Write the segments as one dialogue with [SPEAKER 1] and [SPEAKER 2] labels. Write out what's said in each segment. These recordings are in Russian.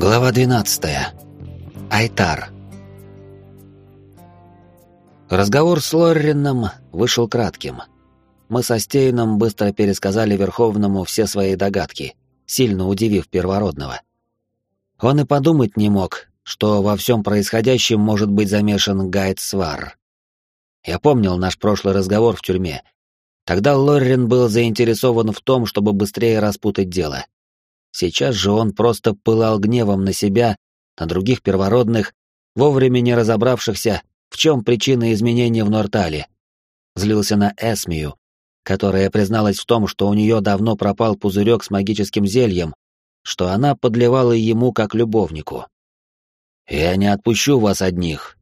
[SPEAKER 1] Глава 12. Айтар. Разговор с Лоррином вышел кратким. Мы со Стейном быстро пересказали Верховному все свои догадки, сильно удивив Первородного. Он и подумать не мог, что во всем происходящем может быть замешан Гайд Свар. Я помнил наш прошлый разговор в тюрьме. Тогда Лоррин был заинтересован в том, чтобы быстрее распутать дело — Сейчас же он просто пылал гневом на себя, на других первородных, вовремя не разобравшихся, в чем причина изменения в Нортале. Злился на Эсмию, которая призналась в том, что у нее давно пропал пузырек с магическим зельем, что она подливала ему как любовнику. «Я не отпущу вас одних.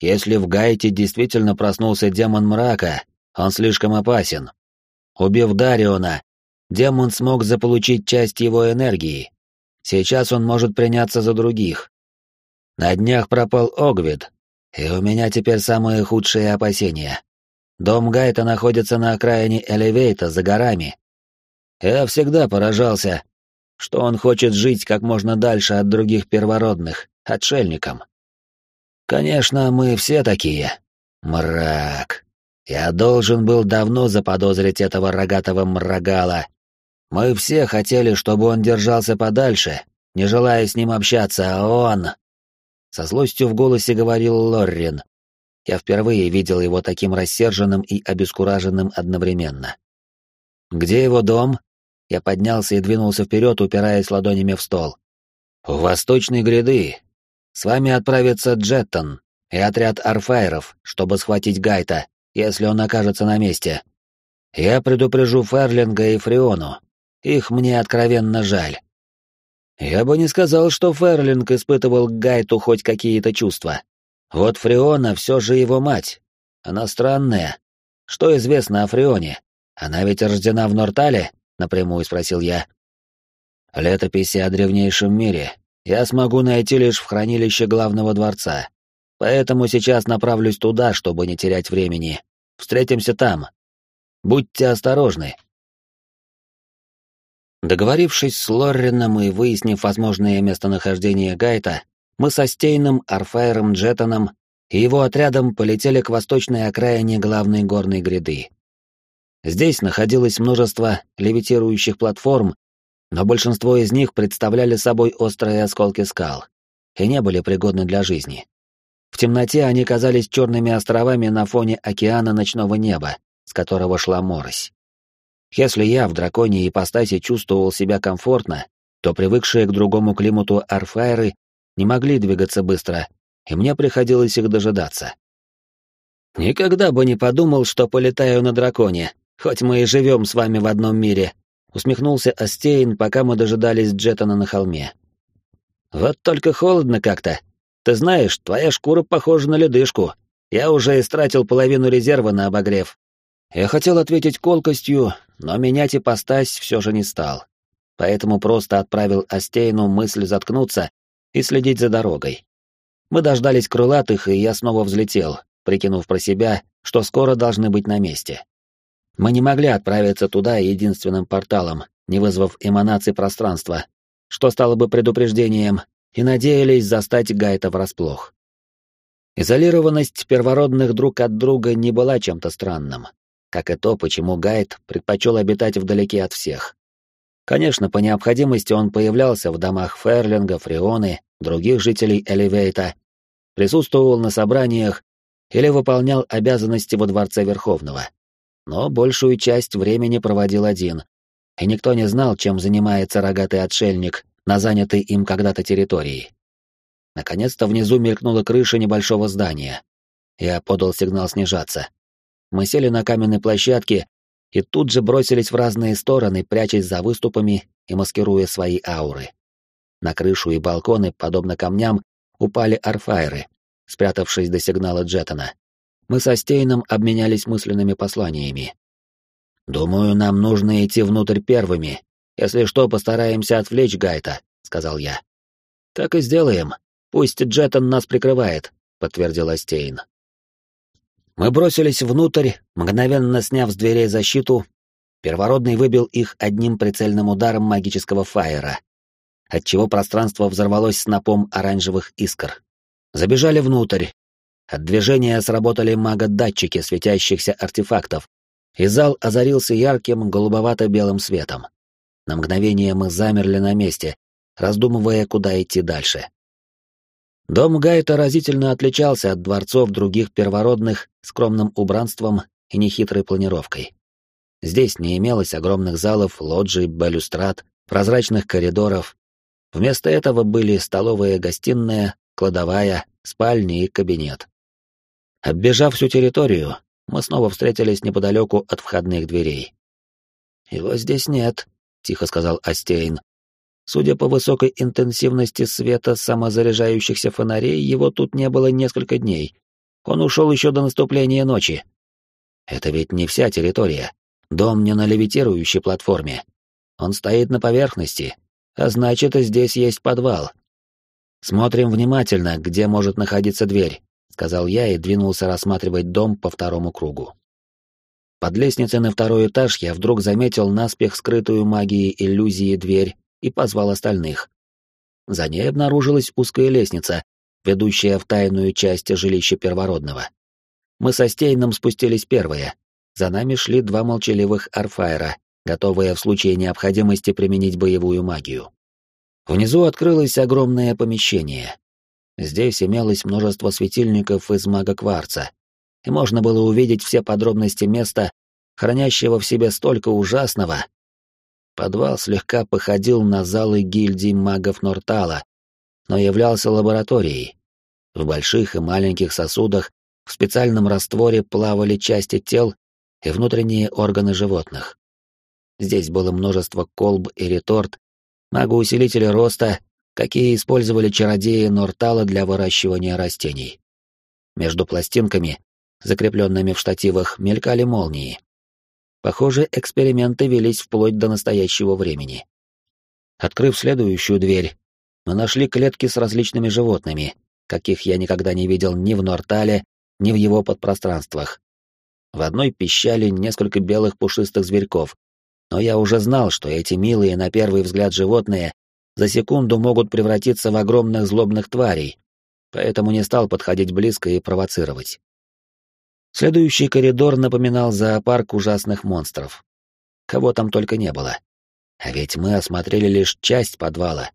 [SPEAKER 1] Если в Гайте действительно проснулся демон мрака, он слишком опасен. Убив Дариона, демон смог заполучить часть его энергии. Сейчас он может приняться за других. На днях пропал Огвид, и у меня теперь самые худшие опасения. Дом Гайта находится на окраине Элевейта, за горами. Я всегда поражался, что он хочет жить как можно дальше от других первородных, отшельником. Конечно, мы все такие. Мрак. Я должен был давно заподозрить этого рогатого мрагала, мы все хотели, чтобы он держался подальше, не желая с ним общаться, а он...» Со злостью в голосе говорил Лоррин. Я впервые видел его таким рассерженным и обескураженным одновременно. «Где его дом?» Я поднялся и двинулся вперед, упираясь ладонями в стол. «У восточной гряды. С вами отправится Джеттон и отряд арфайров, чтобы схватить Гайта, если он окажется на месте. Я предупрежу Ферлинга и Фриону, их мне откровенно жаль. Я бы не сказал, что Ферлинг испытывал к Гайту хоть какие-то чувства. Вот Фриона все же его мать. Она странная. Что известно о Фрионе? Она ведь рождена в Нортале? Напрямую спросил я. Летописи о древнейшем мире я смогу найти лишь в хранилище главного дворца. Поэтому сейчас направлюсь туда, чтобы не терять времени. Встретимся там. Будьте осторожны. Договорившись с Лоррином и выяснив возможное местонахождение Гайта, мы со Стейном, Арфайром Джеттоном и его отрядом полетели к восточной окраине главной горной гряды. Здесь находилось множество левитирующих платформ, но большинство из них представляли собой острые осколки скал и не были пригодны для жизни. В темноте они казались черными островами на фоне океана ночного неба, с которого шла морось. Если я в драконьей ипостаси чувствовал себя комфортно, то привыкшие к другому климату арфайры не могли двигаться быстро, и мне приходилось их дожидаться. «Никогда бы не подумал, что полетаю на драконе, хоть мы и живем с вами в одном мире», — усмехнулся Астейн, пока мы дожидались Джеттона на холме. «Вот только холодно как-то. Ты знаешь, твоя шкура похожа на ледышку. Я уже истратил половину резерва на обогрев». Я хотел ответить колкостью, но менять ипостась все же не стал. Поэтому просто отправил Астейну мысль заткнуться и следить за дорогой. Мы дождались крылатых, и я снова взлетел, прикинув про себя, что скоро должны быть на месте. Мы не могли отправиться туда единственным порталом, не вызвав эманации пространства, что стало бы предупреждением, и надеялись застать Гайта врасплох. Изолированность первородных друг от друга не была чем-то странным как и то, почему Гайд предпочел обитать вдалеке от всех. Конечно, по необходимости он появлялся в домах Ферлинга, Фрионы, других жителей Элевейта, присутствовал на собраниях или выполнял обязанности во Дворце Верховного. Но большую часть времени проводил один, и никто не знал, чем занимается рогатый отшельник на занятой им когда-то территории. Наконец-то внизу мелькнула крыша небольшого здания. Я подал сигнал снижаться. Мы сели на каменной площадке и тут же бросились в разные стороны, прячась за выступами и маскируя свои ауры. На крышу и балконы, подобно камням, упали арфайры, спрятавшись до сигнала Джеттона. Мы со Стейном обменялись мысленными посланиями. «Думаю, нам нужно идти внутрь первыми. Если что, постараемся отвлечь Гайта», — сказал я. «Так и сделаем. Пусть Джеттон нас прикрывает», — подтвердил Стейн. Мы бросились внутрь, мгновенно сняв с дверей защиту. Первородный выбил их одним прицельным ударом магического фаера. отчего пространство взорвалось снопом оранжевых искр. Забежали внутрь. От движения сработали магодатчики светящихся артефактов, и зал озарился ярким голубовато-белым светом. На мгновение мы замерли на месте, раздумывая, куда идти дальше. Дом Гайта разительно отличался от дворцов других первородных скромным убранством и нехитрой планировкой. Здесь не имелось огромных залов, лоджий, балюстрат, прозрачных коридоров. Вместо этого были столовая, гостиная, кладовая, спальня и кабинет. Оббежав всю территорию, мы снова встретились неподалеку от входных дверей. «Его здесь нет», — тихо сказал Астейн. Судя по высокой интенсивности света самозаряжающихся фонарей, его тут не было несколько дней. Он ушел еще до наступления ночи. Это ведь не вся территория. Дом не на левитирующей платформе. Он стоит на поверхности, а значит, здесь есть подвал. Смотрим внимательно, где может находиться дверь, сказал я и двинулся рассматривать дом по второму кругу. Под лестницей на второй этаж я вдруг заметил наспех скрытую магией иллюзии дверь и позвал остальных. За ней обнаружилась узкая лестница, ведущая в тайную часть жилища первородного. Мы со Стейном спустились первые. За нами шли два молчаливых арфайра, готовые в случае необходимости применить боевую магию. Внизу открылось огромное помещение. Здесь имелось множество светильников из мага-кварца, и можно было увидеть все подробности места, хранящего в себе столько ужасного, Подвал слегка походил на залы гильдии магов Нортала, но являлся лабораторией. В больших и маленьких сосудах в специальном растворе плавали части тел и внутренние органы животных. Здесь было множество колб и реторт, магоусилители роста, какие использовали чародеи Нортала для выращивания растений. Между пластинками, закрепленными в штативах, мелькали молнии. Похоже, эксперименты велись вплоть до настоящего времени. Открыв следующую дверь, мы нашли клетки с различными животными, каких я никогда не видел ни в Нортале, ни в его подпространствах. В одной пищали несколько белых пушистых зверьков, но я уже знал, что эти милые на первый взгляд животные за секунду могут превратиться в огромных злобных тварей, поэтому не стал подходить близко и провоцировать. Следующий коридор напоминал зоопарк ужасных монстров. Кого там только не было. А ведь мы осмотрели лишь часть подвала.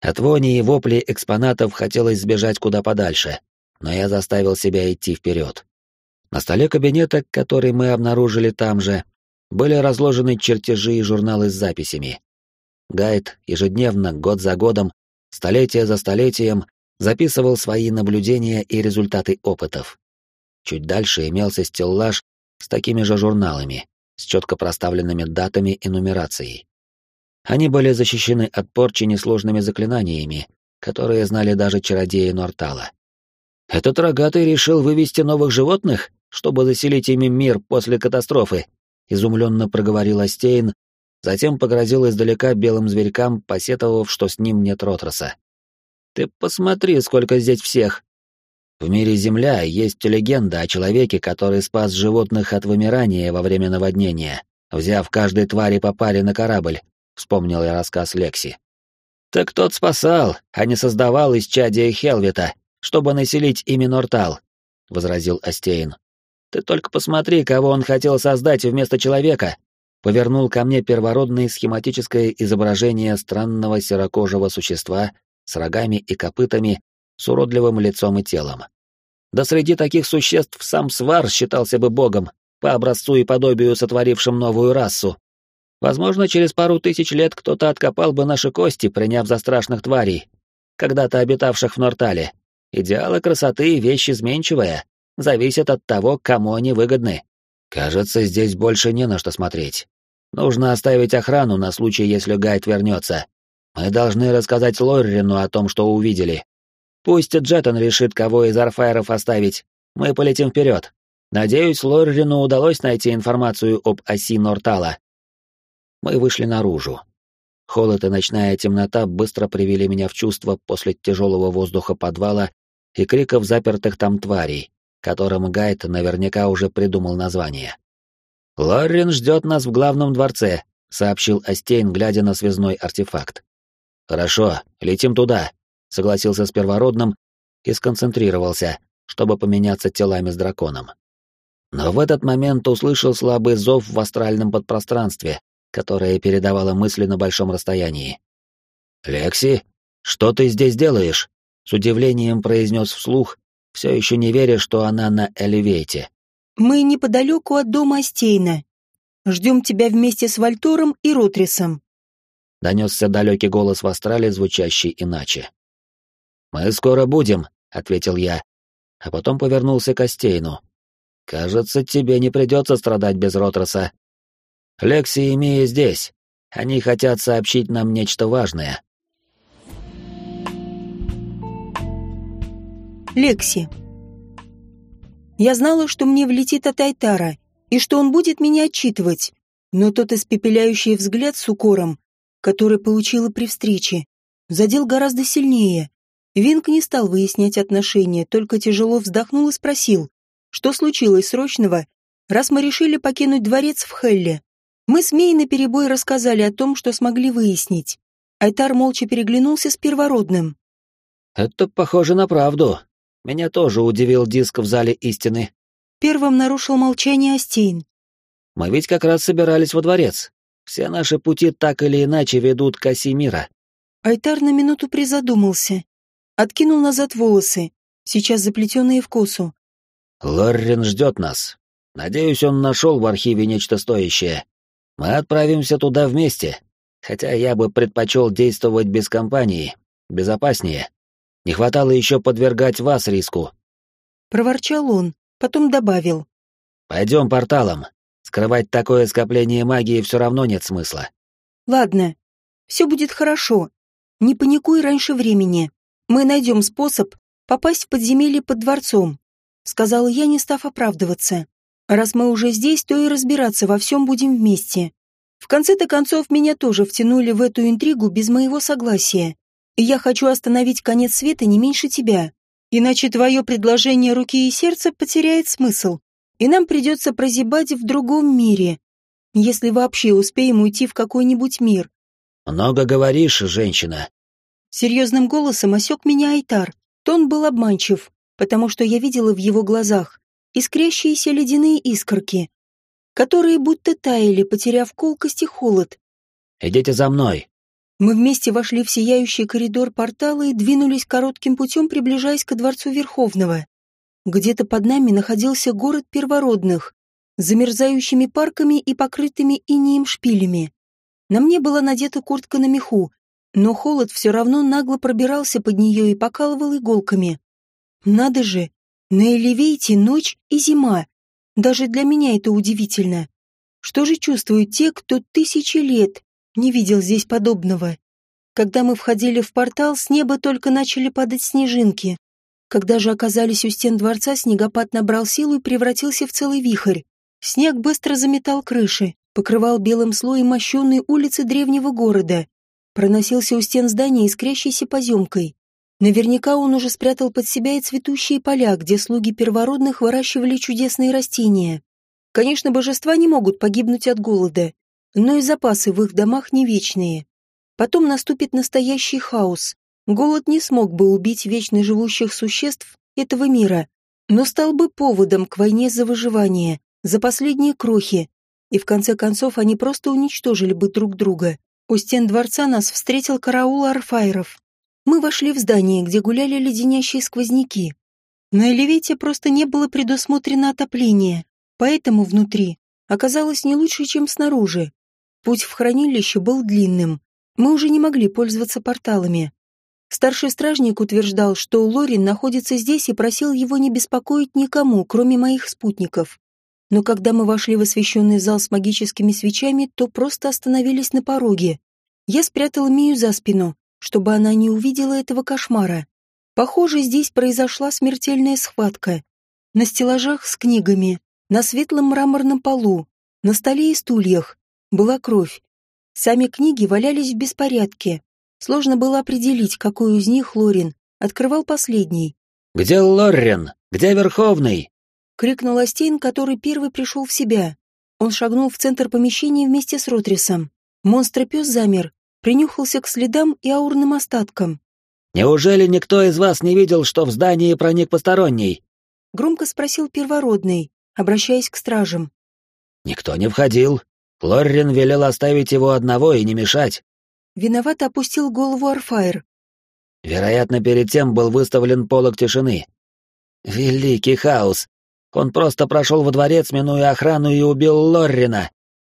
[SPEAKER 1] От вони и воплей экспонатов хотелось сбежать куда подальше, но я заставил себя идти вперед. На столе кабинета, который мы обнаружили там же, были разложены чертежи и журналы с записями. Гайд ежедневно, год за годом, столетие за столетием записывал свои наблюдения и результаты опытов. Чуть дальше имелся стеллаж с такими же журналами, с четко проставленными датами и нумерацией. Они были защищены от порчи несложными заклинаниями, которые знали даже чародеи Нортала. «Этот рогатый решил вывести новых животных, чтобы заселить ими мир после катастрофы», — изумленно проговорил Астейн, затем погрозил издалека белым зверькам, посетовав, что с ним нет Ротроса. «Ты посмотри, сколько здесь всех! В мире Земля есть легенда о человеке, который спас животных от вымирания во время наводнения, взяв каждой твари по паре на корабль, вспомнил я рассказ Лекси. Так тот спасал, а не создавал из чадия Хелвита, чтобы населить ими Нортал, возразил Астейн. Ты только посмотри, кого он хотел создать вместо человека. Повернул ко мне первородное схематическое изображение странного серокожего существа с рогами и копытами с уродливым лицом и телом. Да среди таких существ сам Свар считался бы богом, по образцу и подобию сотворившим новую расу. Возможно, через пару тысяч лет кто-то откопал бы наши кости, приняв за страшных тварей, когда-то обитавших в Нортале. Идеалы красоты — вещь изменчивая, зависят от того, кому они выгодны. Кажется, здесь больше не на что смотреть. Нужно оставить охрану на случай, если Гайд вернется. Мы должны рассказать Лоррину о том, что увидели. Пусть Джеттон решит, кого из арфайров оставить. Мы полетим вперед. Надеюсь, Лоррину удалось найти информацию об оси Нортала. Мы вышли наружу. Холод и ночная темнота быстро привели меня в чувство после тяжелого воздуха подвала и криков запертых там тварей, которым Гайд наверняка уже придумал название. «Лоррин ждет нас в главном дворце», — сообщил Астейн, глядя на связной артефакт. Хорошо, летим туда, согласился с первородным и сконцентрировался, чтобы поменяться телами с драконом. Но в этот момент услышал слабый зов в астральном подпространстве, которое передавало мысли на большом расстоянии. «Лекси, что ты здесь делаешь?» — с удивлением произнес вслух, все еще не веря, что она на Элевейте.
[SPEAKER 2] «Мы неподалеку от дома Астейна. Ждем тебя вместе с Вальтором и Ротрисом».
[SPEAKER 1] Донесся далекий голос в астрале, звучащий иначе. «Мы скоро будем», — ответил я, а потом повернулся к Астейну. «Кажется, тебе не придется страдать без Ротроса. Лекси и Мия здесь. Они хотят сообщить нам нечто важное».
[SPEAKER 2] Лекси. Я знала, что мне влетит от Айтара, и что он будет меня отчитывать, но тот испепеляющий взгляд с укором, который получила при встрече, задел гораздо сильнее. Винк не стал выяснять отношения, только тяжело вздохнул и спросил, что случилось срочного, раз мы решили покинуть дворец в Хелле. Мы с Мей наперебой рассказали о том, что смогли выяснить. Айтар молча переглянулся с первородным.
[SPEAKER 1] «Это похоже на правду», меня тоже удивил диск в зале истины.
[SPEAKER 2] Первым нарушил молчание Астейн.
[SPEAKER 1] Мы ведь как раз собирались во дворец. Все наши пути так или иначе ведут к оси мира.
[SPEAKER 2] Айтар на минуту призадумался. Откинул назад волосы, сейчас заплетенные в косу.
[SPEAKER 1] Лоррин ждет нас. Надеюсь, он нашел в архиве нечто стоящее. Мы отправимся туда вместе. Хотя я бы предпочел действовать без компании. Безопаснее. Не хватало еще подвергать вас риску.
[SPEAKER 2] Проворчал он, потом добавил.
[SPEAKER 1] Пойдем порталом. Скрывать такое скопление магии все равно нет смысла.
[SPEAKER 2] Ладно, все будет хорошо. Не паникуй раньше времени. Мы найдем способ попасть в подземелье под дворцом, сказала я, не став оправдываться. Раз мы уже здесь, то и разбираться во всем будем вместе. В конце-то концов, меня тоже втянули в эту интригу без моего согласия. И я хочу остановить конец света не меньше тебя. Иначе твое предложение руки и сердца потеряет смысл, и нам придется прозябать в другом мире, если вообще успеем уйти в какой-нибудь мир.
[SPEAKER 1] Много говоришь, женщина.
[SPEAKER 2] Серьезным голосом осек меня Айтар. Тон был обманчив, потому что я видела в его глазах искрящиеся ледяные искорки, которые будто таяли, потеряв колкость и холод.
[SPEAKER 1] «Идите за мной»,
[SPEAKER 2] мы вместе вошли в сияющий коридор портала и двинулись коротким путем, приближаясь к дворцу Верховного. Где-то под нами находился город первородных, с замерзающими парками и покрытыми инеем шпилями. На мне была надета куртка на меху, но холод все равно нагло пробирался под нее и покалывал иголками. Надо же, на Элевейте ночь и зима. Даже для меня это удивительно. Что же чувствуют те, кто тысячи лет не видел здесь подобного. Когда мы входили в портал, с неба только начали падать снежинки. Когда же оказались у стен дворца, снегопад набрал силу и превратился в целый вихрь. Снег быстро заметал крыши, покрывал белым слоем мощенные улицы древнего города. Проносился у стен здания искрящейся поземкой. Наверняка он уже спрятал под себя и цветущие поля, где слуги первородных выращивали чудесные растения. Конечно, божества не могут погибнуть от голода, но и запасы в их домах не вечные. Потом наступит настоящий хаос. Голод не смог бы убить вечно живущих существ этого мира, но стал бы поводом к войне за выживание, за последние крохи, и в конце концов они просто уничтожили бы друг друга. У стен дворца нас встретил караул арфайров. Мы вошли в здание, где гуляли леденящие сквозняки. На Элевете просто не было предусмотрено отопление, поэтому внутри оказалось не лучше, чем снаружи. Путь в хранилище был длинным. Мы уже не могли пользоваться порталами. Старший стражник утверждал, что Лорин находится здесь и просил его не беспокоить никому, кроме моих спутников. Но когда мы вошли в освещенный зал с магическими свечами, то просто остановились на пороге. Я спрятала Мию за спину, чтобы она не увидела этого кошмара. Похоже, здесь произошла смертельная схватка. На стеллажах с книгами, на светлом мраморном полу, на столе и стульях была кровь. Сами книги валялись в беспорядке. Сложно было определить, какой из них Лорин открывал последний.
[SPEAKER 1] «Где Лоррен? Где Верховный?»
[SPEAKER 2] — крикнул Астейн, который первый пришел в себя. Он шагнул в центр помещения вместе с Ротрисом. Монстр-пес замер, принюхался к следам и аурным остаткам.
[SPEAKER 1] «Неужели никто из вас не видел, что в здании проник посторонний?»
[SPEAKER 2] Громко спросил первородный, обращаясь к стражам.
[SPEAKER 1] «Никто не входил. Лоррин велел оставить его одного и не мешать».
[SPEAKER 2] Виновато опустил голову Арфайр.
[SPEAKER 1] Вероятно, перед тем был выставлен полог тишины. Великий хаос. Он просто прошел во дворец, минуя охрану, и убил Лоррина.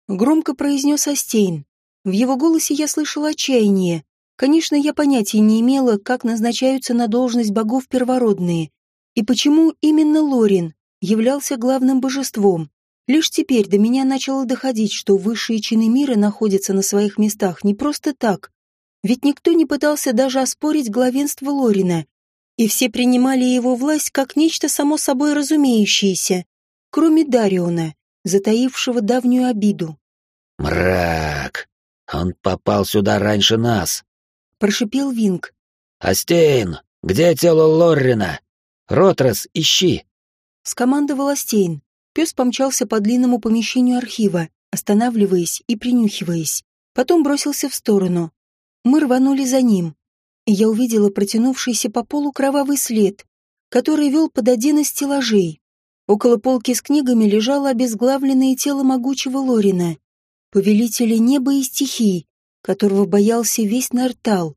[SPEAKER 2] Громко произнес Астейн. В его голосе я слышала отчаяние. Конечно, я понятия не имела, как назначаются на должность богов первородные, и почему именно Лорин являлся главным божеством. Лишь теперь до меня начало доходить, что высшие чины мира находятся на своих местах не просто так. Ведь никто не пытался даже оспорить главенство Лорина, и все принимали его власть как нечто само собой разумеющееся, кроме Дариона, затаившего давнюю обиду.
[SPEAKER 1] «Мрак! Он попал сюда раньше нас!»
[SPEAKER 2] — прошипел Винг.
[SPEAKER 1] «Астейн, где тело Лоррина? Ротрес, ищи!»
[SPEAKER 2] Скомандовал Астейн. Пес помчался по длинному помещению архива, останавливаясь и принюхиваясь. Потом бросился в сторону. Мы рванули за ним я увидела протянувшийся по полу кровавый след, который вел под один из стеллажей. Около полки с книгами лежало обезглавленное тело могучего Лорина, повелителя неба и стихий, которого боялся весь Нартал.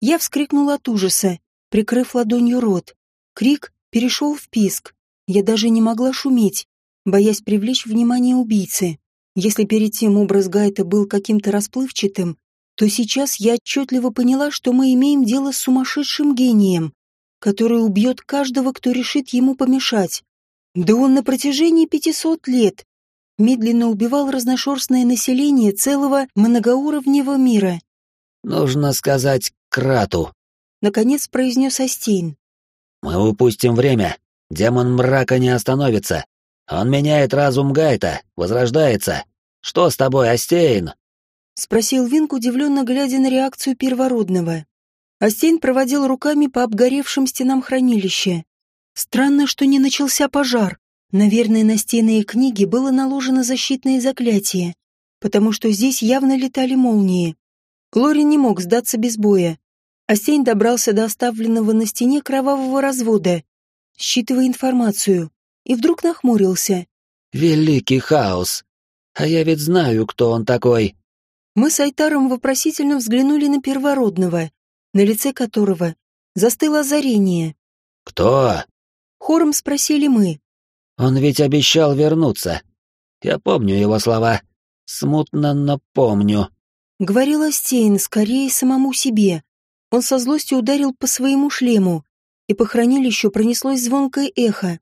[SPEAKER 2] Я вскрикнула от ужаса, прикрыв ладонью рот. Крик перешел в писк. Я даже не могла шуметь, боясь привлечь внимание убийцы. Если перед тем образ Гайта был каким-то расплывчатым, то сейчас я отчетливо поняла, что мы имеем дело с сумасшедшим гением, который убьет каждого, кто решит ему помешать. Да он на протяжении пятисот лет медленно убивал разношерстное население целого многоуровневого мира.
[SPEAKER 1] «Нужно сказать Крату», —
[SPEAKER 2] наконец произнес Астейн.
[SPEAKER 1] «Мы упустим время. Демон мрака не остановится. Он меняет разум Гайта, возрождается. Что с тобой, Астейн?»
[SPEAKER 2] — спросил Винг, удивленно глядя на реакцию первородного. Астейн проводил руками по обгоревшим стенам хранилища. Странно, что не начался пожар. Наверное, на стены и книги было наложено защитное заклятие, потому что здесь явно летали молнии. Лоррин не мог сдаться без боя. Астейн добрался до оставленного на стене кровавого развода, считывая информацию, и вдруг нахмурился.
[SPEAKER 1] «Великий хаос! А я ведь знаю, кто он такой!»
[SPEAKER 2] Мы с Айтаром вопросительно взглянули на первородного, на лице которого застыло озарение.
[SPEAKER 1] «Кто?»
[SPEAKER 2] Хором спросили мы.
[SPEAKER 1] «Он ведь обещал вернуться. Я помню его слова. Смутно, но помню».
[SPEAKER 2] Говорил Стейн скорее самому себе. Он со злостью ударил по своему шлему, и по хранилищу пронеслось звонкое эхо.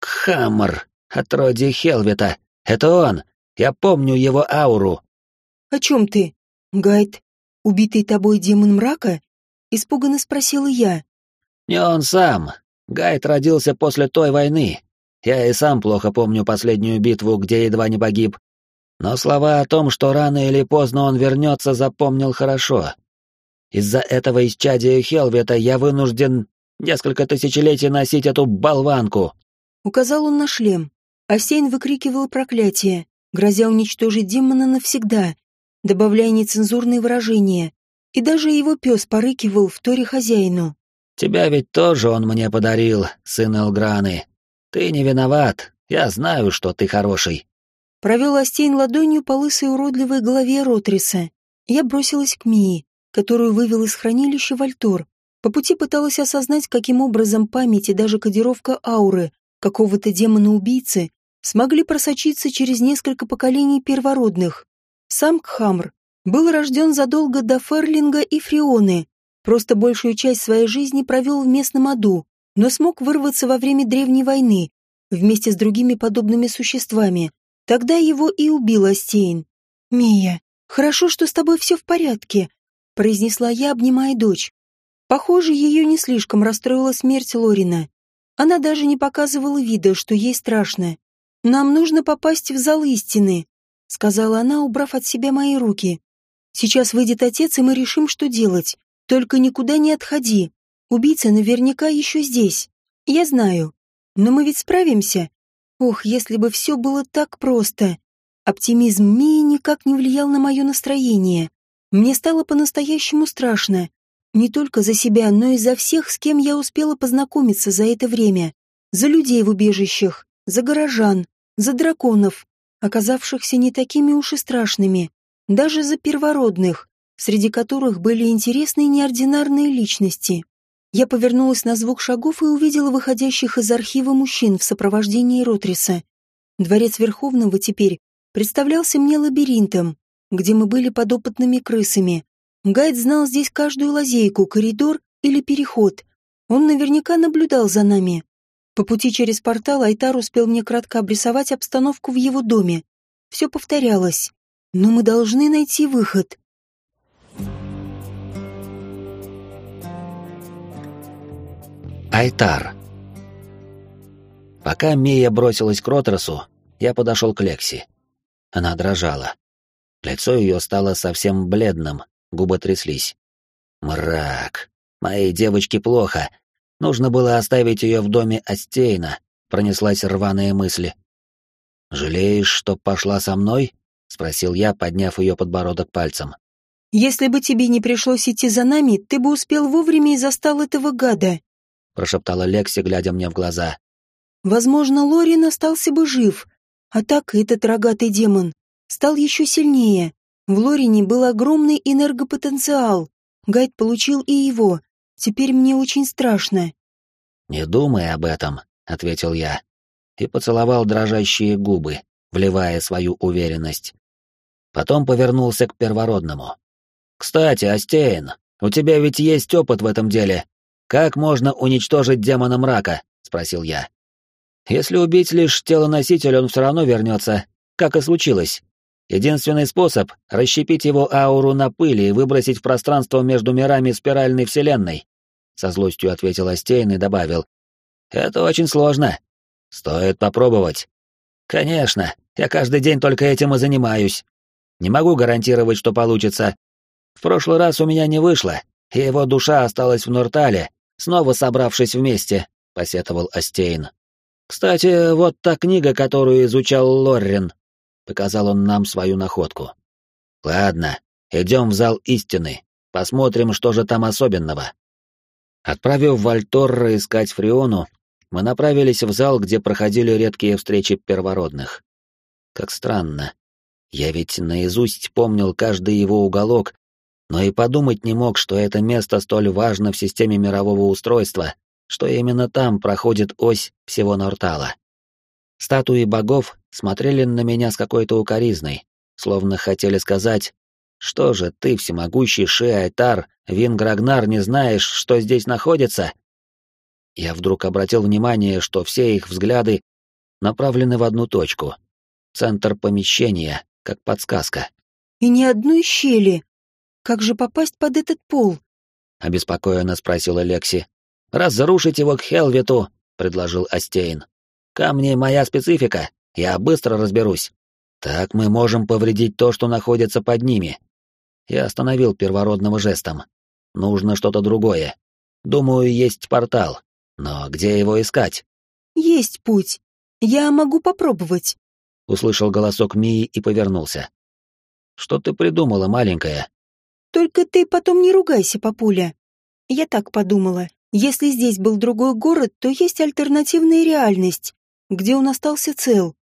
[SPEAKER 1] «Кхаммер, отродье Хелвета. Это он. Я помню его ауру.
[SPEAKER 2] «О чем ты? Гайд, убитый тобой демон мрака?» — испуганно спросила я.
[SPEAKER 1] «Не он сам. Гайд родился после той войны. Я и сам плохо помню последнюю битву, где едва не погиб. Но слова о том, что рано или поздно он вернется, запомнил хорошо. Из-за этого исчадия Хелвета я вынужден несколько тысячелетий носить эту болванку».
[SPEAKER 2] Указал он на шлем. Асейн выкрикивал проклятие, грозя уничтожить демона навсегда, добавляя нецензурные выражения. И даже его пес порыкивал в торе хозяину.
[SPEAKER 1] «Тебя ведь тоже он мне подарил, сын Элграны. Ты не виноват, я знаю, что ты хороший».
[SPEAKER 2] Провел Астейн ладонью по лысой уродливой голове Ротриса. Я бросилась к Мии, которую вывел из хранилища Вальтор. По пути пыталась осознать, каким образом память и даже кодировка ауры какого-то демона-убийцы смогли просочиться через несколько поколений первородных. Сам Кхамр был рожден задолго до Ферлинга и Фрионы, просто большую часть своей жизни провел в местном аду, но смог вырваться во время Древней войны вместе с другими подобными существами. Тогда его и убил Астейн. «Мия, хорошо, что с тобой все в порядке», — произнесла я, обнимая дочь. Похоже, ее не слишком расстроила смерть Лорина. Она даже не показывала вида, что ей страшно. «Нам нужно попасть в зал истины», — сказала она, убрав от себя мои руки. «Сейчас выйдет отец, и мы решим, что делать. Только никуда не отходи. Убийца наверняка еще здесь. Я знаю. Но мы ведь справимся. Ох, если бы все было так просто. Оптимизм Мии никак не влиял на мое настроение. Мне стало по-настоящему страшно. Не только за себя, но и за всех, с кем я успела познакомиться за это время. За людей в убежищах, за горожан, за драконов, оказавшихся не такими уж и страшными, даже за первородных, среди которых были интересные неординарные личности. Я повернулась на звук шагов и увидела выходящих из архива мужчин в сопровождении Ротриса. Дворец Верховного теперь представлялся мне лабиринтом, где мы были подопытными крысами. Гайд знал здесь каждую лазейку, коридор или переход. Он наверняка наблюдал за нами. По пути через портал Айтар успел мне кратко обрисовать обстановку в его доме. Все повторялось. Но мы должны найти выход.
[SPEAKER 1] Айтар. Пока Мия бросилась к Ротросу, я подошел к Лекси. Она дрожала. Лицо ее стало совсем бледным, губы тряслись. Мрак. Моей девочке плохо. Нужно было оставить ее в доме Астейна, пронеслась рваная мысль. «Жалеешь, что пошла со мной?» — спросил я, подняв ее подбородок пальцем.
[SPEAKER 2] «Если бы тебе не пришлось идти за нами, ты бы успел вовремя и застал этого гада», —
[SPEAKER 1] прошептала Лекси, глядя мне в глаза.
[SPEAKER 2] «Возможно, Лорин остался бы жив, а так этот рогатый демон стал еще сильнее. В Лорине был огромный энергопотенциал. Гайд получил и его. Теперь мне очень страшно».
[SPEAKER 1] «Не думай об этом», — ответил я, и поцеловал дрожащие губы, вливая свою уверенность. Потом повернулся к первородному. «Кстати, Астейн, у тебя ведь есть опыт в этом деле. «Как можно уничтожить демона мрака?» — спросил я. «Если убить лишь телоноситель, он все равно вернется, как и случилось. Единственный способ — расщепить его ауру на пыли и выбросить в пространство между мирами спиральной вселенной», — со злостью ответил Астейн и добавил. «Это очень сложно. Стоит попробовать». «Конечно, я каждый день только этим и занимаюсь. Не могу гарантировать, что получится. В прошлый раз у меня не вышло, и его душа осталась в Нуртале, снова собравшись вместе», — посетовал Астейн. «Кстати, вот та книга, которую изучал Лоррин», — показал он нам свою находку. «Ладно, идем в зал истины, посмотрим, что же там особенного». Отправив Вальторра искать Фриону, мы направились в зал, где проходили редкие встречи первородных. Как странно. Я ведь наизусть помнил каждый его уголок но и подумать не мог, что это место столь важно в системе мирового устройства, что именно там проходит ось всего Нортала. Статуи богов смотрели на меня с какой-то укоризной, словно хотели сказать, что же ты, всемогущий Ши-Айтар, Винграгнар, не знаешь, что здесь находится? Я вдруг обратил внимание, что все их взгляды направлены в одну точку. Центр помещения, как подсказка.
[SPEAKER 2] «И ни одной щели», как же попасть под этот пол?
[SPEAKER 1] Обеспокоенно спросила Лекси. Раз зарушить его к Хелвету, предложил Астейн. Камни моя специфика, я быстро разберусь. Так мы можем повредить то, что находится под ними. Я остановил первородного жестом. Нужно что-то другое. Думаю, есть портал. Но где его искать?
[SPEAKER 2] Есть путь. Я могу попробовать.
[SPEAKER 1] Услышал голосок Мии и повернулся. Что ты придумала, маленькая?
[SPEAKER 2] Только ты потом не ругайся, папуля. Я так подумала. Если здесь был другой город, то есть альтернативная реальность, где он остался цел.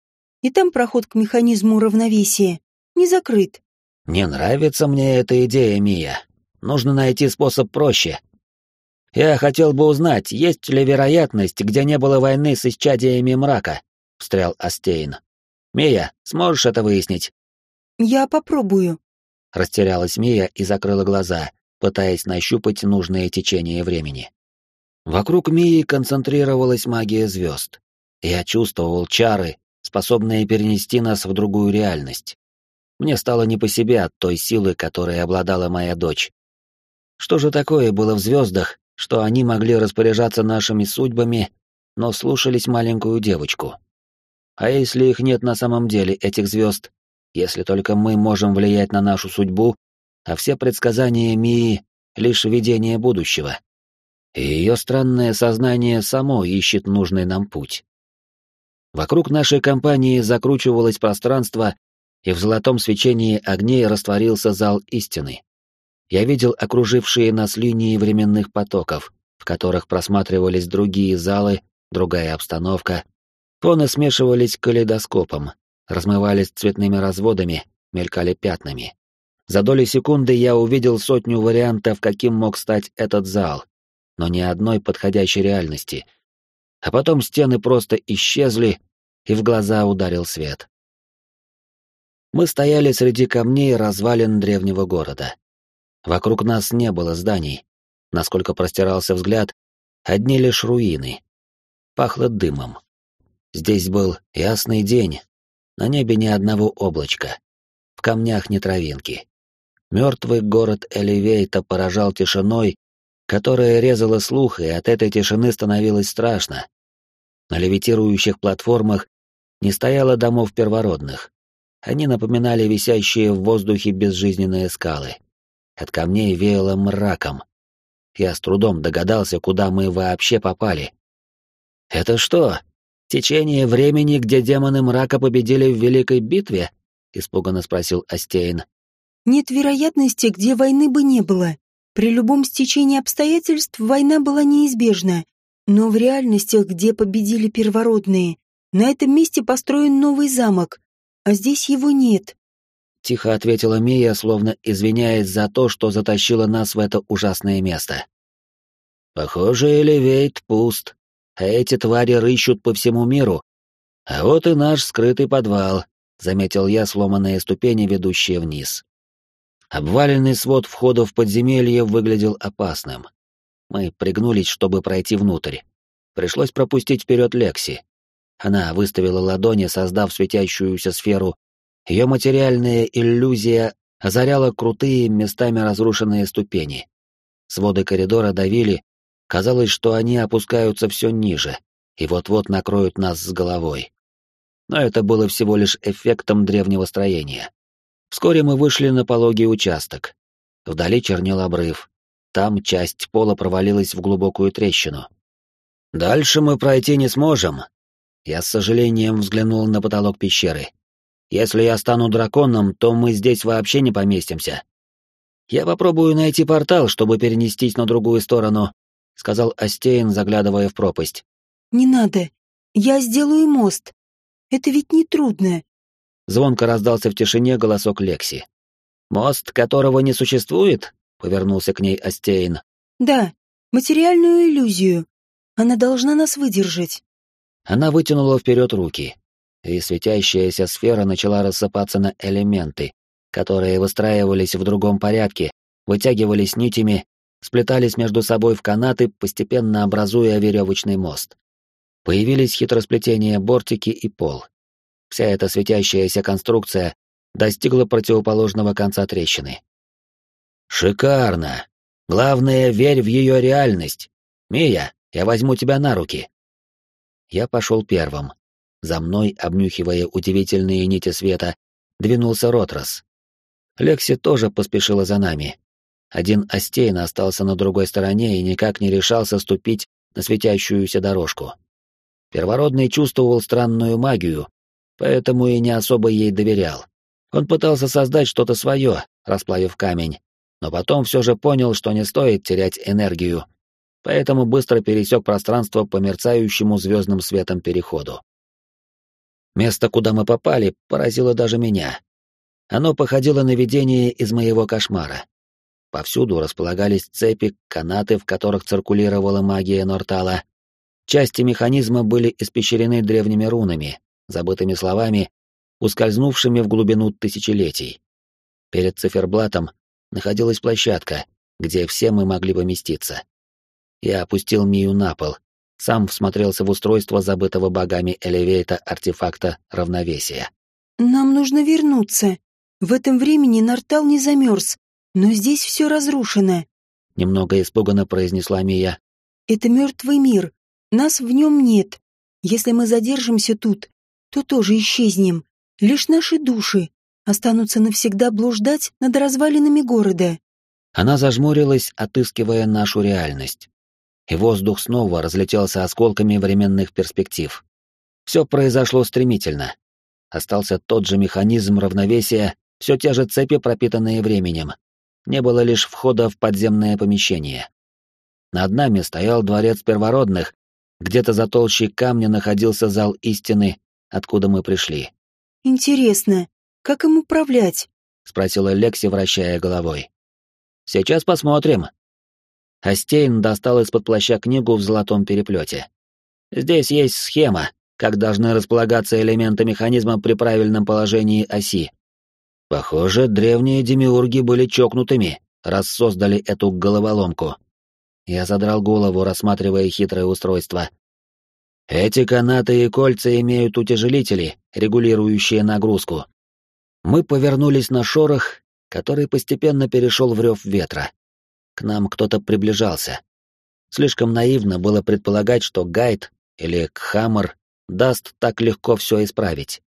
[SPEAKER 2] И там проход к механизму равновесия не закрыт.
[SPEAKER 1] Не нравится мне эта идея, Мия. Нужно найти способ проще. Я хотел бы узнать, есть ли вероятность, где не было войны с исчадиями мрака, встрял Астейн. Мия, сможешь это выяснить?
[SPEAKER 2] Я попробую.
[SPEAKER 1] Растерялась Мия и закрыла глаза, пытаясь нащупать нужное течение времени. Вокруг Мии концентрировалась магия звезд. Я чувствовал чары, способные перенести нас в другую реальность. Мне стало не по себе от той силы, которой обладала моя дочь. Что же такое было в звездах, что они могли распоряжаться нашими судьбами, но слушались маленькую девочку? А если их нет на самом деле, этих звезд, если только мы можем влиять на нашу судьбу, а все предсказания Мии — лишь видение будущего. И ее странное сознание само ищет нужный нам путь. Вокруг нашей компании закручивалось пространство, и в золотом свечении огней растворился зал истины. я видел окружившие нас линии временных потоков, в которых просматривались другие залы, другая обстановка. Фоны смешивались калейдоскопом, размывались цветными разводами, мелькали пятнами. За доли секунды я увидел сотню вариантов, каким мог стать этот зал, но ни одной подходящей реальности. А потом стены просто исчезли, и в глаза ударил свет. Мы стояли среди камней развалин древнего города. Вокруг нас не было зданий. Насколько простирался взгляд, одни лишь руины. Пахло дымом. Здесь был ясный день. На небе ни одного облачка. В камнях ни травинки. Мертвый город Элевейта поражал тишиной, которая резала слух, и от этой тишины становилось страшно. На левитирующих платформах не стояло домов первородных. Они напоминали висящие в воздухе безжизненные скалы. От камней веяло мраком. Я с трудом догадался, куда мы вообще попали. «Это что, течение времени, где демоны мрака победили в Великой битве?» — испуганно спросил Астейн.
[SPEAKER 2] Нет вероятности, где войны бы не было. При любом стечении обстоятельств война была неизбежна. Но в реальностях, где победили первородные, на этом месте построен новый замок, а здесь его нет.
[SPEAKER 1] Тихо ответила Мия, словно извиняясь за то, что затащила нас в это ужасное место. Похоже, Элевейт пуст, а эти твари рыщут по всему миру. А вот и наш скрытый подвал, заметил я сломанные ступени, ведущие вниз. Обваленный свод входа в подземелье выглядел опасным. Мы пригнулись, чтобы пройти внутрь. Пришлось пропустить вперед Лекси. Она выставила ладони, создав светящуюся сферу. Ее материальная иллюзия озаряла крутые, местами разрушенные ступени. Своды коридора давили, казалось, что они опускаются все ниже и вот-вот накроют нас с головой. Но это было всего лишь эффектом древнего строения. Вскоре мы вышли на пологий участок. Вдали чернел обрыв. Там часть пола провалилась в глубокую трещину. «Дальше мы пройти не сможем». Я с сожалением взглянул на потолок пещеры. «Если я стану драконом, то мы здесь вообще не поместимся». «Я попробую найти портал, чтобы перенестись на другую сторону», — сказал Астейн, заглядывая в пропасть.
[SPEAKER 2] «Не надо. Я сделаю мост. Это ведь не трудно.
[SPEAKER 1] Звонко раздался в тишине голосок Лекси. «Мост, которого не существует?» — повернулся к ней Астейн.
[SPEAKER 2] «Да, материальную иллюзию. Она должна нас выдержать».
[SPEAKER 1] Она вытянула вперед руки, и светящаяся сфера начала рассыпаться на элементы, которые выстраивались в другом порядке, вытягивались нитями, сплетались между собой в канаты, постепенно образуя веревочный мост. Появились хитросплетения бортики и пол. Вся эта светящаяся конструкция достигла противоположного конца трещины. «Шикарно! Главное, верь в ее реальность! Мия, я возьму тебя на руки!» Я пошел первым. За мной, обнюхивая удивительные нити света, двинулся Ротрос. Лекси тоже поспешила за нами. Один Астейн остался на другой стороне и никак не решался ступить на светящуюся дорожку. Первородный чувствовал странную магию, поэтому и не особо ей доверял. Он пытался создать что-то свое, расплавив камень, но потом все же понял, что не стоит терять энергию, поэтому быстро пересек пространство по мерцающему звездным светом переходу. Место, куда мы попали, поразило даже меня. Оно походило на видение из моего кошмара. Повсюду располагались цепи, канаты, в которых циркулировала магия Нортала. Части механизма были испещрены древними рунами, забытыми словами, ускользнувшими в глубину тысячелетий. Перед циферблатом находилась площадка, где все мы могли поместиться. Я опустил Мию на пол, сам всмотрелся в устройство забытого богами Элевейта артефакта равновесия.
[SPEAKER 2] «Нам нужно вернуться. В этом времени Нартал не замерз, но здесь все разрушено», —
[SPEAKER 1] немного испуганно произнесла Мия.
[SPEAKER 2] «Это мертвый мир. Нас в нем нет. Если мы задержимся тут, то тоже исчезнем. Лишь наши души останутся навсегда блуждать над развалинами города.
[SPEAKER 1] Она зажмурилась, отыскивая нашу реальность. И воздух снова разлетелся осколками временных перспектив. Все произошло стремительно. Остался тот же механизм равновесия, все те же цепи, пропитанные временем. не было лишь входа в подземное помещение. Над нами стоял дворец первородных, где-то за толщей камня находился зал истины, откуда мы пришли.
[SPEAKER 2] «Интересно, как им управлять?»
[SPEAKER 1] — спросила Лекси, вращая головой. «Сейчас посмотрим». Астейн достал из-под плаща книгу в золотом переплете. «Здесь есть схема, как должны располагаться элементы механизма при правильном положении оси. Похоже, древние демиурги были чокнутыми, раз создали эту головоломку. Я задрал голову, рассматривая хитрое устройство. Эти канаты и кольца имеют утяжелители, регулирующие нагрузку. Мы повернулись на шорох, который постепенно перешел в рев ветра. К нам кто-то приближался. Слишком наивно было предполагать, что Гайд или Кхаммер даст так легко все исправить.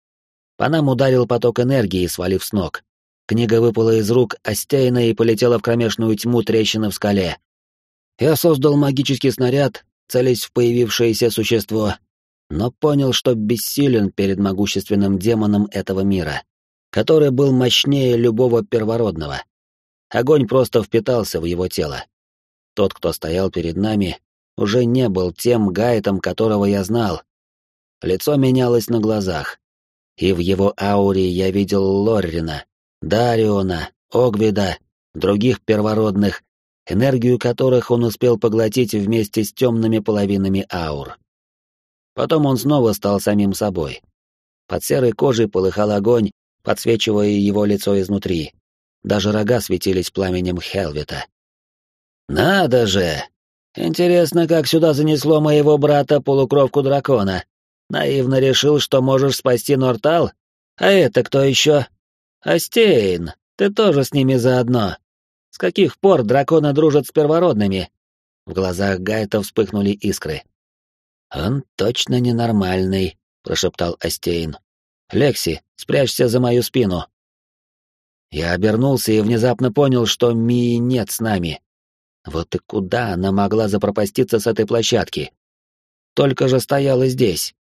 [SPEAKER 1] По нам ударил поток энергии, свалив с ног. Книга выпала из рук Остяина и полетела в кромешную тьму трещины в скале. Я создал магический снаряд, целясь в появившееся существо, но понял, что бессилен перед могущественным демоном этого мира, который был мощнее любого первородного. Огонь просто впитался в его тело. Тот, кто стоял перед нами, уже не был тем Гайтом, которого я знал, Лицо менялось на глазах. И в его ауре я видел Лоррина, Дариона, Огвида, других первородных, энергию которых он успел поглотить вместе с темными половинами аур. Потом он снова стал самим собой. Под серой кожей полыхал огонь, подсвечивая его лицо изнутри. Даже рога светились пламенем Хелвита. «Надо же! Интересно, как сюда занесло моего брата-полукровку дракона», Наивно решил, что можешь спасти Нортал? А это кто еще? Астейн, ты тоже с ними заодно. Каких пор драконы дружат с первородными? В глазах Гайта вспыхнули искры. Он точно ненормальный, прошептал Астейн. Лекси, спрячься за мою спину. Я обернулся и внезапно понял, что Мии нет с нами. Вот и куда она могла запропаститься с этой площадки? Только же стояла здесь.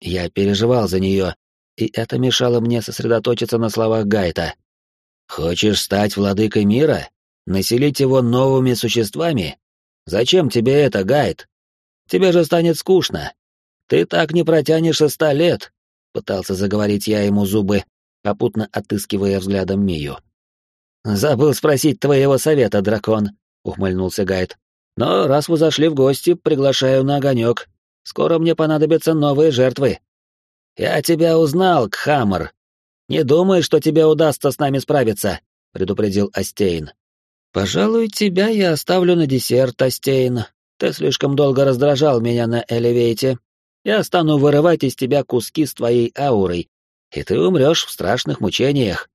[SPEAKER 1] Я переживал за нее, и это мешало мне сосредоточиться на словах Гайта. «Хочешь стать владыкой мира? Населить его новыми существами? Зачем тебе это, Гайт? Тебе же станет скучно. Ты так не протянешь и ста лет», — пытался заговорить я ему зубы, попутно отыскивая взглядом Мию. «Забыл спросить твоего совета, дракон», — ухмыльнулся Гайт. «Но раз вы зашли в гости, приглашаю на огонек. Скоро мне понадобятся новые жертвы. Я тебя узнал, Кхаммер. Не думай, что тебе удастся с нами справиться, предупредил Астейн. Пожалуй, тебя я оставлю на десерт, Астейн. Ты слишком долго раздражал меня на элевейте. Я стану вырывать из тебя куски с твоей аурой, и ты умрешь в страшных мучениях.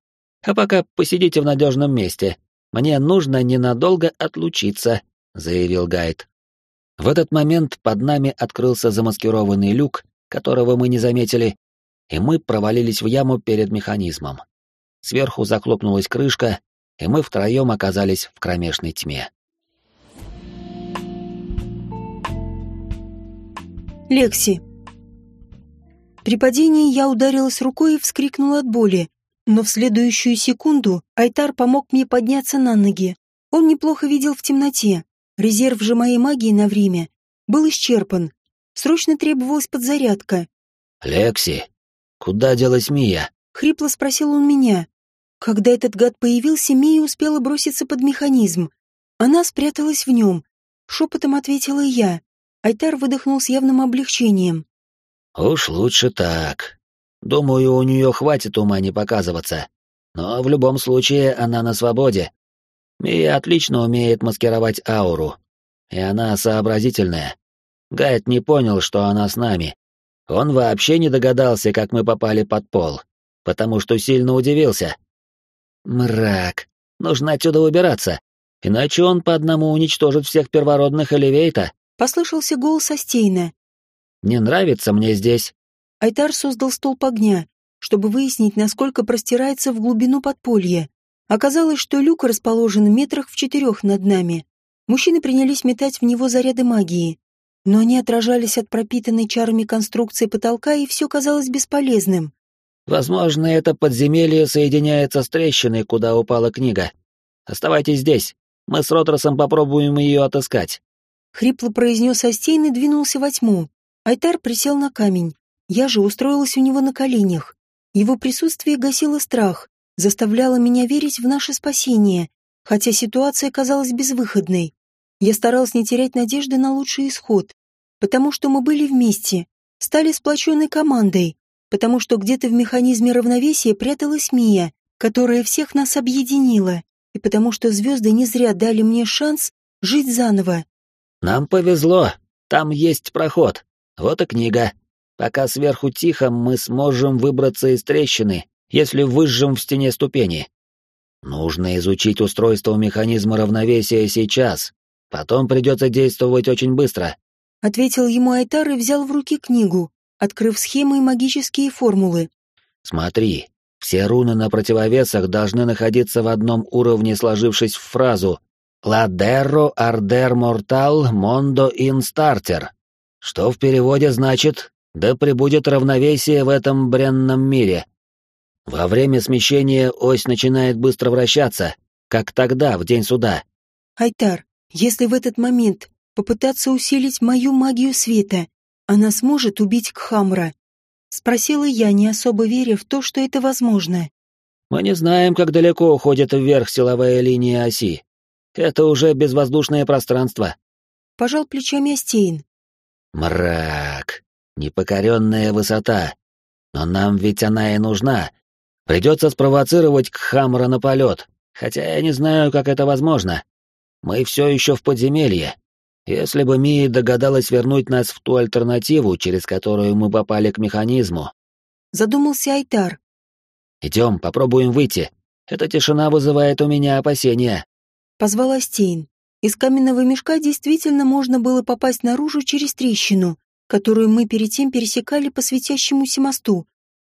[SPEAKER 1] А пока посидите в надежном месте. Мне нужно ненадолго отлучиться, заявил Гайд. В этот момент под нами открылся замаскированный люк, которого мы не заметили, и мы провалились в яму перед механизмом. Сверху захлопнулась крышка, и мы втроем оказались в кромешной тьме.
[SPEAKER 2] Лекси. При падении я ударилась рукой и вскрикнула от боли, но в следующую секунду Айтар помог мне подняться на ноги. Он неплохо видел в темноте, Резерв же моей магии на время был исчерпан. Срочно требовалась подзарядка.
[SPEAKER 1] «Лекси, куда делась Мия?»
[SPEAKER 2] — хрипло спросил он меня. Когда этот гад появился, Мия успела броситься под механизм. Она спряталась в нем. Шепотом ответила я. Айтар выдохнул с явным облегчением.
[SPEAKER 1] «Уж лучше так. Думаю, у нее хватит ума не показываться. Но в любом случае она на свободе. Мия отлично умеет маскировать ауру. И она сообразительная. Гайд не понял, что она с нами. Он вообще не догадался, как мы попали под пол, потому что сильно удивился. Мрак. Нужно отсюда выбираться, иначе он по одному уничтожит всех первородных Элевейта.
[SPEAKER 2] Послышался голос Астейна.
[SPEAKER 1] Не нравится мне здесь.
[SPEAKER 2] Айтар создал столб огня, чтобы выяснить, насколько простирается в глубину подполья. Оказалось, что люк расположен метрах в четырех над нами. Мужчины принялись метать в него заряды магии. Но они отражались от пропитанной чарами конструкции потолка, и все казалось бесполезным.
[SPEAKER 1] «Возможно, это подземелье соединяется с трещиной, куда упала книга. Оставайтесь здесь. Мы с Ротросом попробуем ее отыскать.
[SPEAKER 2] Хрипло произнес Астейн и двинулся во тьму. Айтар присел на камень. Я же устроилась у него на коленях. Его присутствие гасило страх, заставляло меня верить в наше спасение, хотя ситуация казалась безвыходной. Я старалась не терять надежды на лучший исход, потому что мы были вместе, стали сплоченной командой, потому что где-то в механизме равновесия пряталась Мия, которая всех нас объединила, и потому что звезды не зря дали мне шанс жить заново.
[SPEAKER 1] «Нам повезло, там есть проход. Вот и книга. Пока сверху тихо, мы сможем выбраться из трещины, если выжжем в стене ступени. Нужно изучить устройство механизма равновесия сейчас. Потом придется действовать очень быстро», —
[SPEAKER 2] ответил ему Айтар и взял в руки книгу открыв схемы и магические формулы.
[SPEAKER 1] «Смотри, все руны на противовесах должны находиться в одном уровне, сложившись в фразу «Ладерро ардер мортал мондо ин стартер», что в переводе значит «Да пребудет равновесие в этом бренном мире». Во время смещения ось начинает быстро вращаться, как тогда, в день суда.
[SPEAKER 2] Айтар, если в этот момент попытаться усилить мою магию света, она сможет убить Кхамра? Спросила я, не особо веря в то, что это возможно.
[SPEAKER 1] Мы не знаем, как далеко уходит вверх силовая линия оси. Это уже безвоздушное пространство.
[SPEAKER 2] Пожал плечами Астейн.
[SPEAKER 1] Мрак. Непокоренная высота. Но нам ведь она и нужна. Придется спровоцировать Кхамра на полет, хотя я не знаю, как это возможно. Мы все еще в подземелье, если бы Мия догадалась вернуть нас в ту альтернативу, через которую мы попали к механизму.
[SPEAKER 2] Задумался Айтар.
[SPEAKER 1] Идем, попробуем выйти. Эта тишина вызывает у меня опасения.
[SPEAKER 2] Позвала Стейн. Из каменного мешка действительно можно было попасть наружу через трещину, которую мы перед тем пересекали по светящемуся мосту.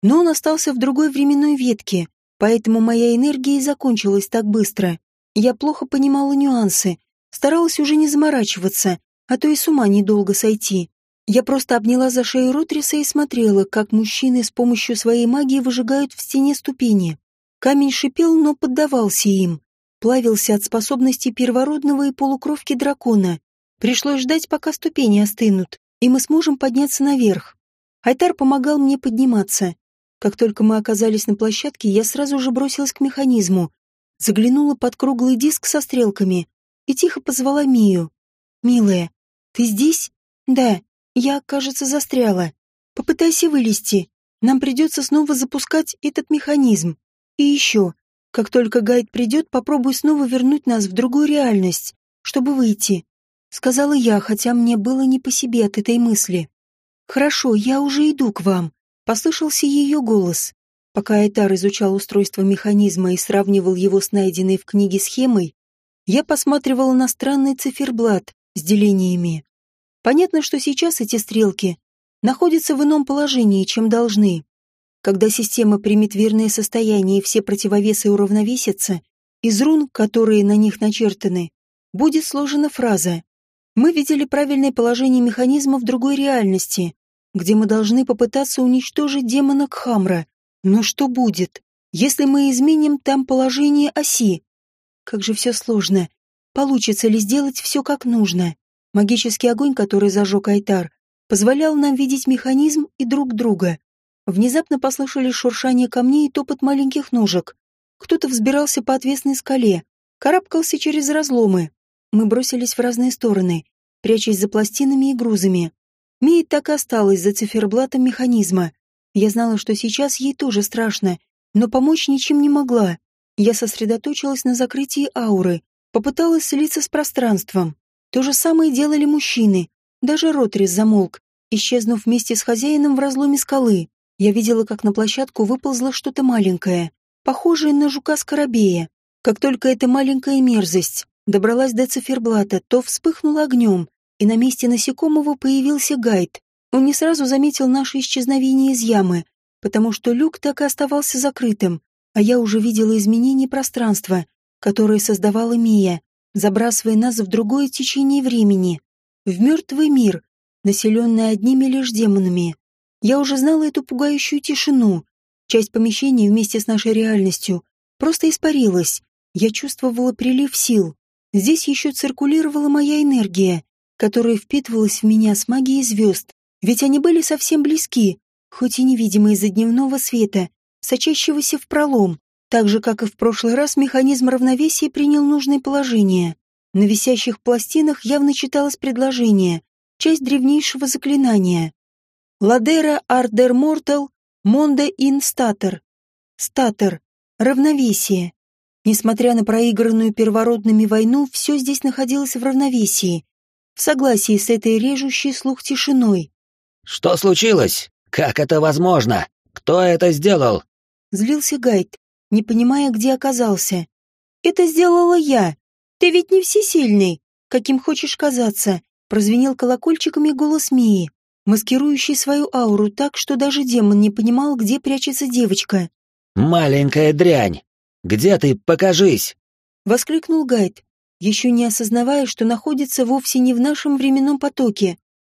[SPEAKER 2] Но он остался в другой временной ветке, поэтому моя энергия и закончилась так быстро. Я плохо понимала нюансы, Старалась уже не заморачиваться, а то и с ума недолго сойти. Я просто обняла за шею Ротриса и смотрела, как мужчины с помощью своей магии выжигают в стене ступени. Камень шипел, но поддавался им. Плавился от способностей первородного и полукровки дракона. Пришлось ждать, пока ступени остынут, и мы сможем подняться наверх. Айтар помогал мне подниматься. Как только мы оказались на площадке, я сразу же бросилась к механизму. Заглянула под круглый диск со стрелками и тихо позвала Мию. «Милая, ты здесь?» «Да, я, кажется, застряла. Попытайся вылезти. Нам придется снова запускать этот механизм. И еще, как только гайд придет, попробуй снова вернуть нас в другую реальность, чтобы выйти», — сказала я, хотя мне было не по себе от этой мысли. «Хорошо, я уже иду к вам», — послышался ее голос. Пока Айтар изучал устройство механизма и сравнивал его с найденной в книге схемой, я посматривала на странный циферблат с делениями. Понятно, что сейчас эти стрелки находятся в ином положении, чем должны. Когда система примет верное состояние и все противовесы уравновесятся, из рун, которые на них начертаны, будет сложена фраза «Мы видели правильное положение механизма в другой реальности, где мы должны попытаться уничтожить демона Кхамра. Но что будет, если мы изменим там положение оси? Как же все сложно. Получится ли сделать все как нужно? Магический огонь, который зажег Айтар, позволял нам видеть механизм и друг друга. Внезапно послышались шуршание камней и топот маленьких ножек. Кто-то взбирался по отвесной скале, карабкался через разломы. Мы бросились в разные стороны, прячась за пластинами и грузами. Мия так и осталась за циферблатом механизма. Я знала, что сейчас ей тоже страшно, но помочь ничем не могла. Я сосредоточилась на закрытии ауры, попыталась слиться с пространством. То же самое делали мужчины. Даже Ротрис замолк, исчезнув вместе с хозяином в разломе скалы. Я видела, как на площадку выползло что-то маленькое, похожее на жука-скоробея. Как только эта маленькая мерзость добралась до циферблата, то вспыхнула огнем, и на месте насекомого появился гайд. Он не сразу заметил наше исчезновение из ямы, потому что люк так и оставался закрытым, а я уже видела изменение пространства, которое создавала Мия, забрасывая нас в другое течение времени, в мертвый мир, населенный одними лишь демонами. Я уже знала эту пугающую тишину. Часть помещения вместе с нашей реальностью просто испарилась, Я чувствовала прилив сил. Здесь еще циркулировала моя энергия, которая впитывалась в меня с магией звезд. Ведь они были совсем близки, хоть и невидимы из-за дневного света, сочащегося в пролом. Так же, как и в прошлый раз, механизм равновесия принял нужное положение. На висящих пластинах явно читалось предложение, часть древнейшего заклинания. «Ладера ардер мортал, монда ин статер». «Статер. Равновесие». Несмотря на проигранную первородными войну, все здесь находилось в равновесии, в согласии с этой режущей слух тишиной.
[SPEAKER 1] «Что случилось? Как это возможно? Кто это сделал?»
[SPEAKER 2] Злился Гайд, не понимая, где оказался. «Это сделала я. Ты ведь не всесильный, каким хочешь казаться», прозвенел колокольчиками голос Мии, маскирующий свою ауру так, что даже демон не понимал, где прячется девочка.
[SPEAKER 1] «Маленькая дрянь! Где ты? Покажись!»
[SPEAKER 2] Воскликнул Гайд, еще не осознавая, что находится вовсе не в нашем временном потоке.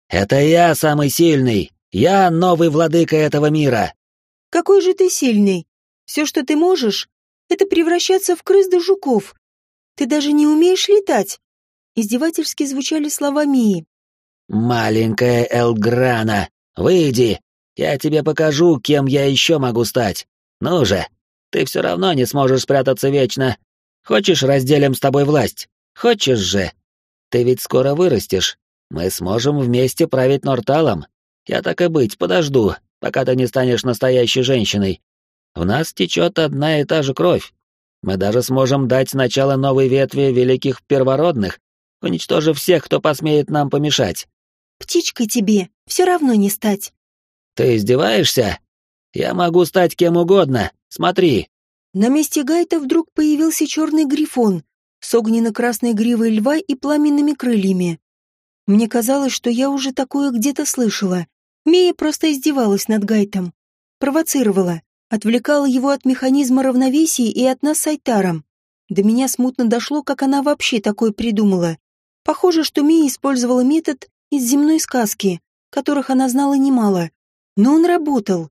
[SPEAKER 1] «Это я самый сильный! Я новый владыка этого мира!»
[SPEAKER 2] «Какой же ты сильный! Все, что ты можешь, это превращаться в крыс да жуков. Ты даже не умеешь летать!» Издевательски звучали слова Мии.
[SPEAKER 1] «Маленькая Элграна, выйди! Я тебе покажу, кем я еще могу стать. Ну же, ты все равно не сможешь спрятаться вечно. Хочешь, разделим с тобой власть? Хочешь же? Ты ведь скоро вырастешь. Мы сможем вместе править Норталом. Я так и быть подожду, пока ты не станешь настоящей женщиной. В нас течет одна и та же кровь. Мы даже сможем дать начало новой ветви великих первородных, уничтожив всех, кто посмеет нам помешать.
[SPEAKER 2] Птичкой тебе все равно не стать.
[SPEAKER 1] Ты издеваешься? Я могу стать кем угодно. Смотри.
[SPEAKER 2] На месте Гайта вдруг появился черный грифон с огненно-красной гривой льва и пламенными крыльями. Мне казалось, что я уже такое где-то слышала. Мия просто издевалась над Гайтом. Провоцировала отвлекала его от механизма равновесия и от нас с Айтаром. До меня смутно дошло, как она вообще такое придумала. Похоже, что Мия использовала метод из земной сказки, которых она знала немало. Но он работал.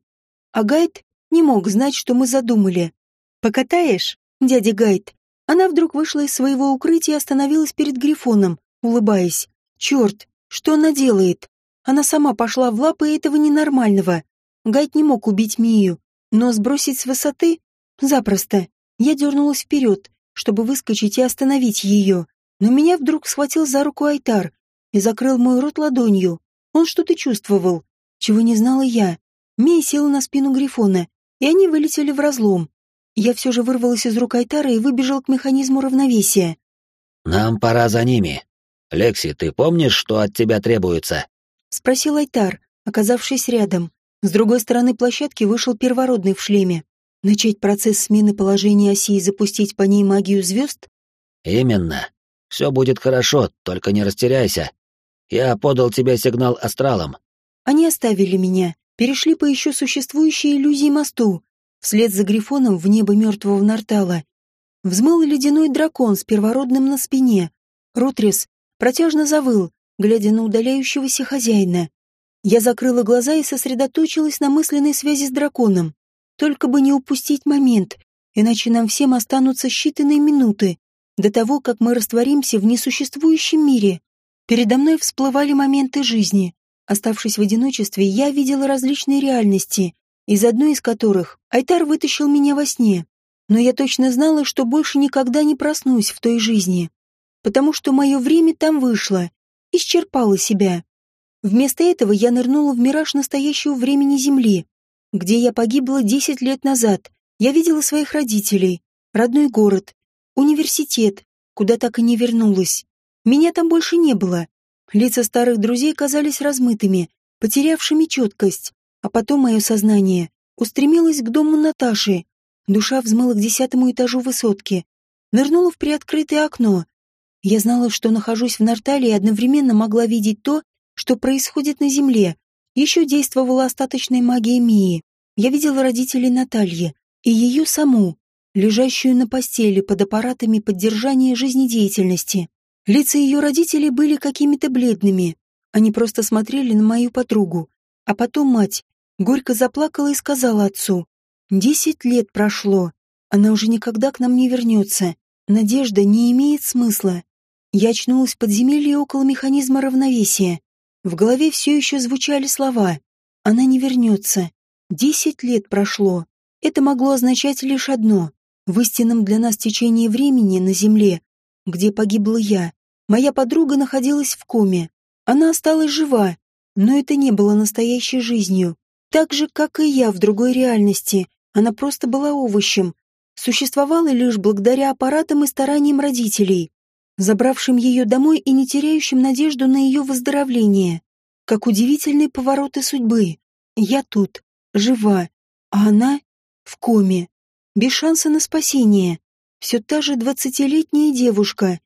[SPEAKER 2] А Гайд не мог знать, что мы задумали. «Покатаешь, дядя Гайд?» Она вдруг вышла из своего укрытия и остановилась перед Грифоном, улыбаясь. «Черт, что она делает?» Она сама пошла в лапы этого ненормального. Гайд не мог убить Мию, но сбросить с высоты? Запросто. Я дернулась вперед, чтобы выскочить и остановить ее. Но меня вдруг схватил за руку Айтар и закрыл мой рот ладонью. Он что-то чувствовал, чего не знала я. Мия села на спину Грифона, и они вылетели в разлом. Я все же вырвалась из рук Айтара и выбежал к механизму равновесия.
[SPEAKER 1] «Нам пора за ними. Лекси, ты помнишь, что от тебя требуется?»
[SPEAKER 2] — спросил Айтар, оказавшись рядом. С другой стороны площадки вышел первородный в шлеме. Начать процесс смены положения оси и запустить по ней магию звезд?
[SPEAKER 1] Именно. Все будет хорошо, только не растеряйся. Я подал тебе сигнал астралом.
[SPEAKER 2] Они оставили меня, перешли по еще существующей иллюзии мосту. Вслед за Грифоном в небо мертвого Нартала. Взмыл ледяной дракон с первородным на спине. Ротрис протяжно завыл, глядя на удаляющегося хозяина. Я закрыла глаза и сосредоточилась на мысленной связи с драконом. Только бы не упустить момент, иначе нам всем останутся считанные минуты до того, как мы растворимся в несуществующем мире. Передо мной всплывали моменты жизни. Оставшись в одиночестве, я видела различные реальности, из одной из которых Айтар вытащил меня во сне. Но я точно знала, что больше никогда не проснусь в той жизни, потому что мое время там вышло, исчерпало себя. Вместо этого я нырнула в мираж настоящего времени Земли, где я погибла десять лет назад. Я видела своих родителей, родной город, университет, куда так и не вернулась. Меня там больше не было. Лица старых друзей казались размытыми, потерявшими четкость. А потом мое сознание устремилось к дому Наташи. Душа взмыла к десятому этажу высотки. Нырнула в приоткрытое окно. Я знала, что нахожусь в Нартале и одновременно могла видеть то, что происходит на Земле. Еще действовала остаточная магия Мии. Я видела родителей Натальи и ее саму, лежащую на постели под аппаратами поддержания жизнедеятельности. Лица ее родителей были какими-то бледными. Они просто смотрели на мою подругу. А потом мать горько заплакала и сказала отцу, «Десять лет прошло, она уже никогда к нам не вернется. Надежда не имеет смысла. Я очнулась в подземелье около механизма равновесия. В голове все еще звучали слова. Она не вернется. Десять лет прошло. Это могло означать лишь одно. В истинном для нас течении времени на Земле, где погибла я, моя подруга находилась в коме. Она осталась жива, но это не было настоящей жизнью. Так же, как и я в другой реальности, она просто была овощем, существовала лишь благодаря аппаратам и стараниям родителей, забравшим ее домой и не теряющим надежду на ее выздоровление. Как удивительные повороты судьбы. Я тут, жива, а она в коме, без шанса на спасение. Все та же двадцатилетняя девушка,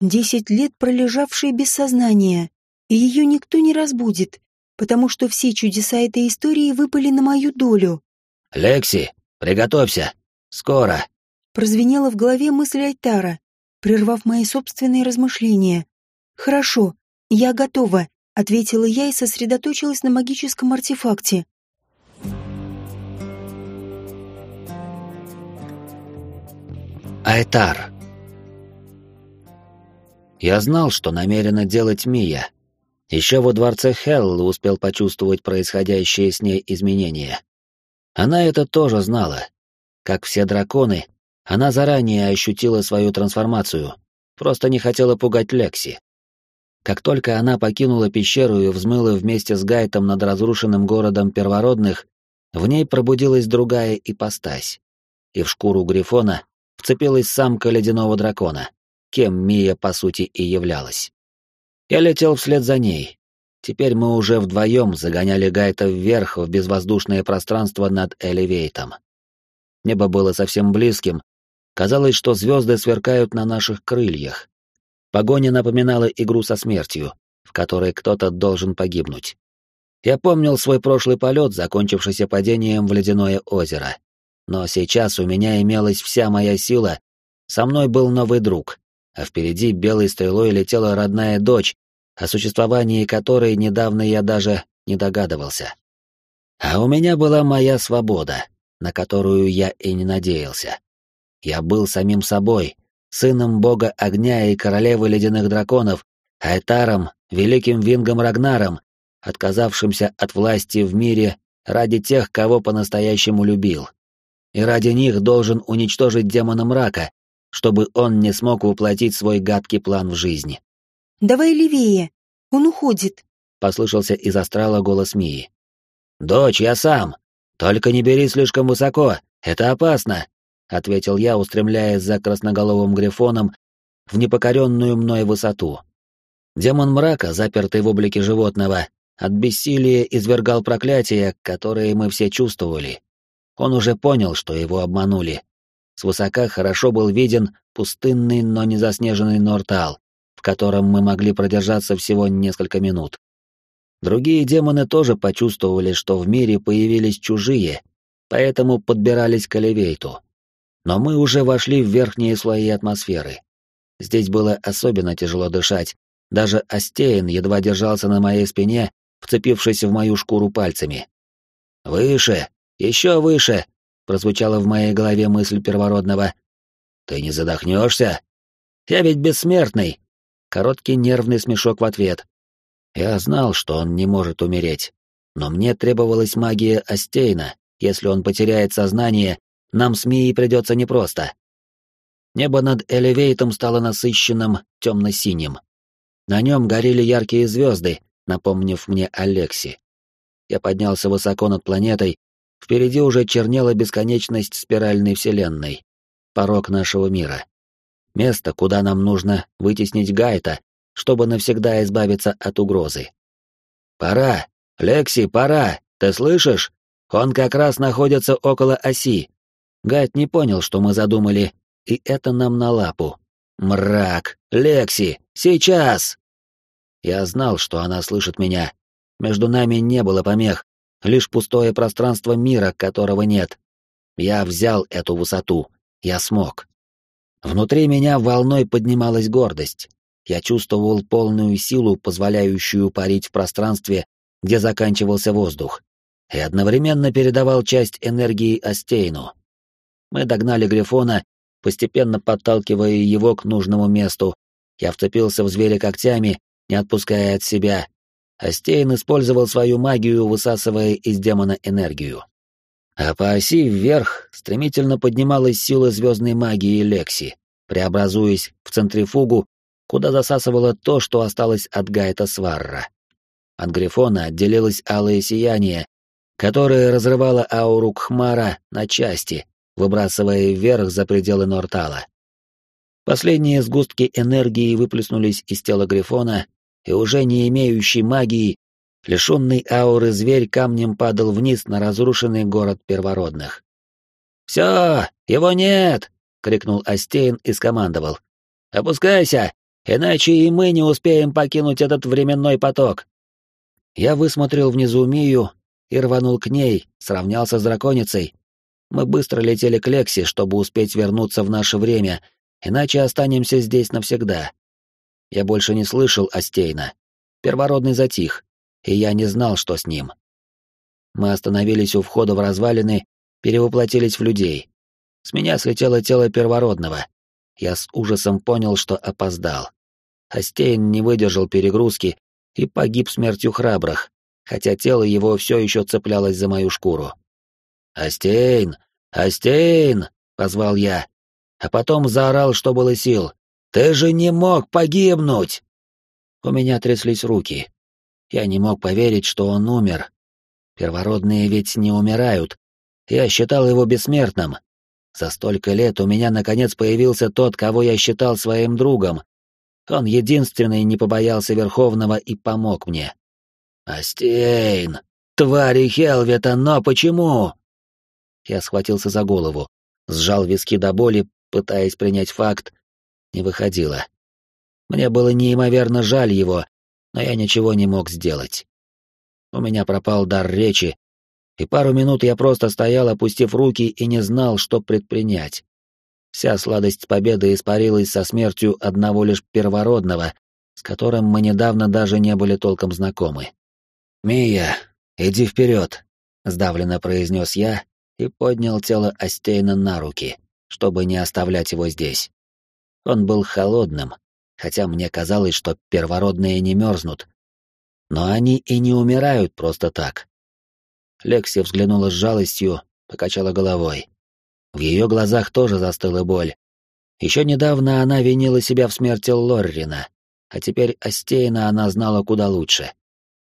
[SPEAKER 2] десять лет пролежавшая без сознания, и ее никто не разбудит, потому что все чудеса этой истории выпали на мою долю.
[SPEAKER 1] «Лекси, приготовься! Скоро!»
[SPEAKER 2] Прозвенела в голове мысль Айтара, прервав мои собственные размышления. «Хорошо, я готова», — ответила я и сосредоточилась на магическом артефакте.
[SPEAKER 1] Айтар. Я знал, что намерена делать Мия. Еще во дворце Хелл успел почувствовать происходящие с ней изменения. Она это тоже знала. Как все драконы, она заранее ощутила свою трансформацию, просто не хотела пугать Лекси. Как только она покинула пещеру и взмыла вместе с Гайтом над разрушенным городом первородных, в ней пробудилась другая ипостась. И в шкуру Грифона вцепилась самка ледяного дракона, кем Мия по сути и являлась. Я летел вслед за ней. Теперь мы уже вдвоем загоняли Гайта вверх в безвоздушное пространство над Элевейтом. Небо было совсем близким, казалось, что звезды сверкают на наших крыльях. Погоня напоминала игру со смертью, в которой кто-то должен погибнуть. Я помнил свой прошлый полет, закончившийся падением в ледяное озеро. Но сейчас у меня имелась вся моя сила, со мной был новый друг, а впереди белой стрелой летела родная дочь, о существовании которой недавно я даже не догадывался. А у меня была моя свобода, на которую я и не надеялся. Я был самим собой, сыном бога огня и королевы ледяных драконов, Айтаром, великим Вингом Рагнаром, отказавшимся от власти в мире ради тех, кого по-настоящему любил и ради них должен уничтожить демона мрака, чтобы он не смог воплотить свой гадкий план в жизнь.
[SPEAKER 2] «Давай левее, он уходит», —
[SPEAKER 1] послышался из астрала голос Мии. «Дочь, я сам. Только не бери слишком высоко, это опасно», — ответил я, устремляясь за красноголовым грифоном в непокоренную мной высоту. Демон мрака, запертый в облике животного, от бессилия извергал проклятия, которые мы все чувствовали. Он уже понял, что его обманули. Свысока хорошо был виден пустынный, но не заснеженный Нортал, в котором мы могли продержаться всего несколько минут. Другие демоны тоже почувствовали, что в мире появились чужие, поэтому подбирались к Элевейту. Но мы уже вошли в верхние слои атмосферы. Здесь было особенно тяжело дышать, даже Астеин едва держался на моей спине, вцепившись в мою шкуру пальцами. «Выше!» Еще выше!» — прозвучала в моей голове мысль первородного. «Ты не задохнешься? Я ведь бессмертный!» Короткий нервный смешок в ответ. Я знал, что он не может умереть, но мне требовалась магия Астейна. Если он потеряет сознание, нам с Мией придется непросто. Небо над Элевейтом стало насыщенным темно-синим. На нем горели яркие звезды, напомнив мне Алекси. Я поднялся высоко над планетой Впереди уже чернела бесконечность спиральной вселенной, порог нашего мира. Место, куда нам нужно вытеснить Гайта, чтобы навсегда избавиться от угрозы. «Пора! Лекси, пора! Ты слышишь? Он как раз находится около оси!» Гайт не понял, что мы задумали, и это нам на лапу. «Мрак! Лекси! Сейчас!» Я знал, что она слышит меня. Между нами не было помех, лишь пустое пространство мира, которого нет. Я взял эту высоту. Я смог. Внутри меня волной поднималась гордость. Я чувствовал полную силу, позволяющую парить в пространстве, где заканчивался воздух, и одновременно передавал часть энергии Астейну. Мы догнали Грифона постепенно подталкивая его к нужному месту. Я вцепился в зверя когтями, не отпуская от себя. Астейн использовал свою магию, высасывая из демона энергию. А по оси вверх стремительно поднималась сила звездной магии Лекси, преобразуясь в центрифугу, куда засасывало то, что осталось от Гайта Сварра. От Грифона отделилось алое сияние, которое разрывало ауру Кхмара на части, выбрасывая вверх за пределы Нортала. Последние сгустки энергии выплеснулись из тела Грифона, и уже не имеющий магии, Лишенный ауры зверь камнем падал вниз на разрушенный город первородных. «Все, его нет!» — крикнул Астейн и скомандовал. «Опускайся, иначе и мы не успеем покинуть этот временной поток». Я высмотрел внизу Мию и рванул к ней, сравнялся с драконицей. Мы быстро летели к Лекси, чтобы успеть вернуться в наше время, иначе останемся здесь навсегда. Я больше не слышал Астейна. Первородный затих, и я не знал, что с ним. Мы остановились у входа в развалины, перевоплотились в людей. С меня слетело тело первородного. Я с ужасом понял, что опоздал. Астейн не выдержал перегрузки и погиб смертью храбрых, хотя тело его все еще цеплялось за мою шкуру. «Астейн! Астейн!» — позвал я, а потом заорал, что было сил. «Ты же не мог погибнуть!» У меня тряслись руки, я не мог поверить, что он умер. Первородные ведь не умирают. Я считал его бессмертным. За столько лет у меня наконец появился тот, кого я считал своим другом. Он единственный не побоялся Верховного и помог мне. «Астейн! Твари Хелвета, но почему?» Я схватился за голову, сжал виски до боли, пытаясь принять факт. Не выходило. Мне было неимоверно жаль его, но я ничего не мог сделать. У меня пропал дар речи, и пару минут я просто стоял, опустив руки, и не знал, что предпринять. Вся сладость победы испарилась со смертью одного лишь первородного, с которым мы недавно даже не были толком знакомы. «Мия, иди вперед», — сдавленно произнес я и поднял тело Астейна на руки, чтобы не оставлять его здесь. Он был холодным, хотя мне казалось, что первородные не мерзнут. Но они и не умирают просто так. Лекси взглянула с жалостью, покачала головой. В ее глазах тоже застыла боль. Еще недавно она винила себя в смерти Лоррина, а теперь Астейна она знала куда лучше.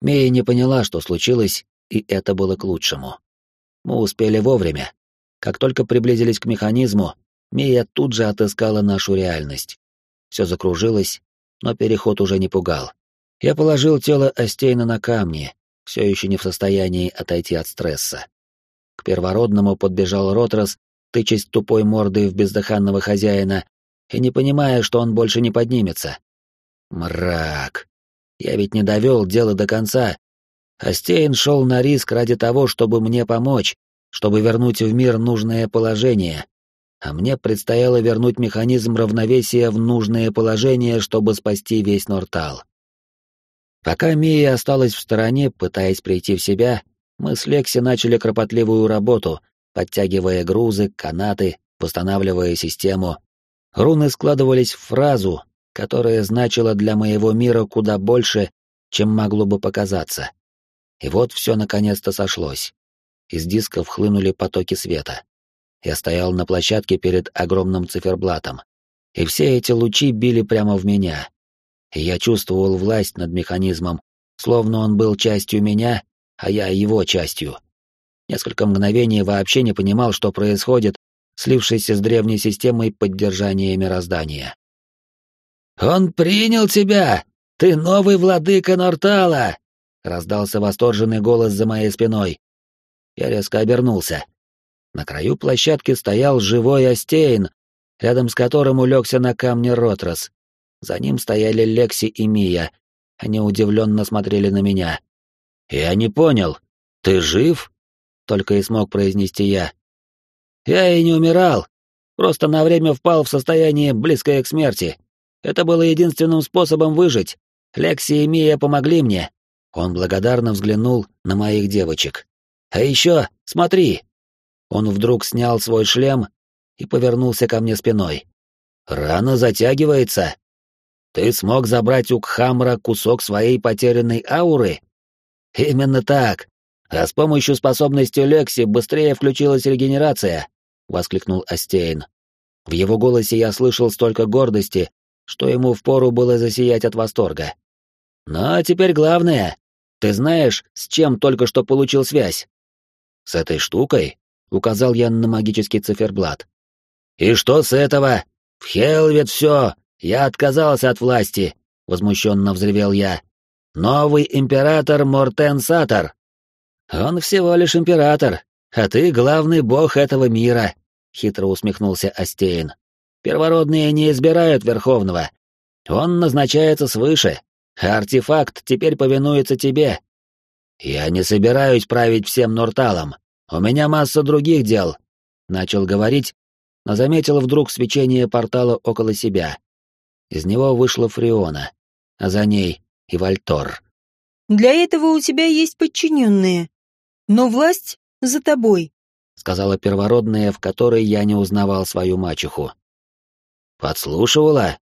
[SPEAKER 1] Мия не поняла, что случилось, и это было к лучшему. Мы успели вовремя. Как только приблизились к механизму, Мия тут же отыскала нашу реальность. Все закружилось, но переход уже не пугал. Я положил тело Остейна на камни, все еще не в состоянии отойти от стресса. К первородному подбежал Ротрос, тычась тупой мордой в бездыханного хозяина и не понимая, что он больше не поднимется. Мрак. Я ведь не довел дело до конца. Остейн шел на риск ради того, чтобы мне помочь, чтобы вернуть в мир нужное положение, а мне предстояло вернуть механизм равновесия в нужное положение, чтобы спасти весь Нортал. Пока Мия осталась в стороне, пытаясь прийти в себя, мы с Лекси начали кропотливую работу, подтягивая грузы, канаты, восстанавливая систему. Руны складывались в фразу, которая значила для моего мира куда больше, чем могло бы показаться. И вот все наконец-то сошлось. Из дисков хлынули потоки света. Я стоял на площадке перед огромным циферблатом, и все эти лучи били прямо в меня. И я чувствовал власть над механизмом, словно он был частью меня, а я его частью. Несколько мгновений вообще не понимал, что происходит, слившись с древней системой поддержания мироздания. «Он принял тебя! Ты новый владыка Нортала!» — раздался восторженный голос за моей спиной. Я резко обернулся. На краю площадки стоял живой Остейн, рядом с которым улегся на камне Ротрос. За ним стояли Лекси и Мия. Они удивленно смотрели на меня. «Я не понял. Ты жив?» — только и смог произнести я. «Я и не умирал. Просто на время впал в состояние, близкое к смерти. Это было единственным способом выжить. Лекси и Мия помогли мне». Он благодарно взглянул на моих девочек. «А еще, смотри, он вдруг снял свой шлем и повернулся ко мне спиной. «Рана затягивается. Ты смог забрать у Кхамра кусок своей потерянной ауры?» «Именно так. А с помощью способности Лекси быстрее включилась регенерация», — воскликнул Астейн. В его голосе я слышал столько гордости, что ему впору было засиять от восторга. «Ну а теперь главное. Ты знаешь, с чем только что получил связь?» «С этой штукой?» — указал я на магический циферблат. «И что с этого? В Хелвет все! Я отказался от власти!» — возмущенно взревел я. «Новый император Мортен Сатор!» «Он всего лишь император, а ты главный бог этого мира», — хитро усмехнулся Астейн. «Первородные не избирают Верховного. Он назначается свыше, артефакт теперь повинуется тебе. Я не собираюсь править всем Норталом. У меня масса других дел», — начал говорить, но заметил вдруг свечение портала около себя. Из него вышла Фриона, а за ней и Вальтор.
[SPEAKER 2] «Для этого у тебя есть подчиненные», но власть за тобой,
[SPEAKER 1] сказала первородная, в которой я не узнавал свою мачеху. Подслушивала?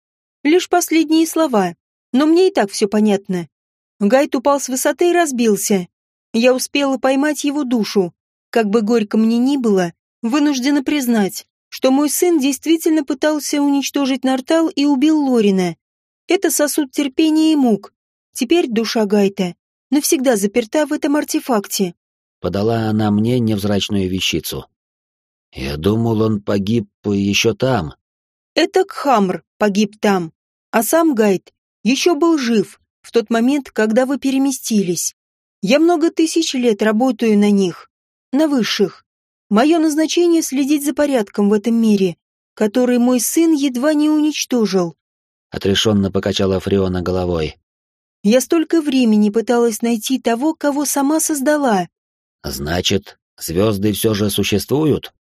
[SPEAKER 2] Лишь последние слова, но мне и так все понятно. Гайд упал с высоты и разбился. Я успела поймать его душу. Как бы горько мне ни было, вынуждена признать, что мой сын действительно пытался уничтожить Нартал и убил Лорина. Это сосуд терпения и мук. Теперь душа Гайта навсегда заперта в этом артефакте.
[SPEAKER 1] Подала она мне невзрачную вещицу. Я думал, он погиб еще там.
[SPEAKER 2] Это Кхамр погиб там, а сам Гайд еще был жив в тот момент, когда вы переместились. Я много тысяч лет работаю на них, на высших. Мое назначение — следить за порядком в этом мире, который мой сын едва не уничтожил.
[SPEAKER 1] Отрешенно покачала Фриона головой.
[SPEAKER 2] Я столько времени пыталась найти того, кого сама создала,
[SPEAKER 1] Значит, звезды все же существуют?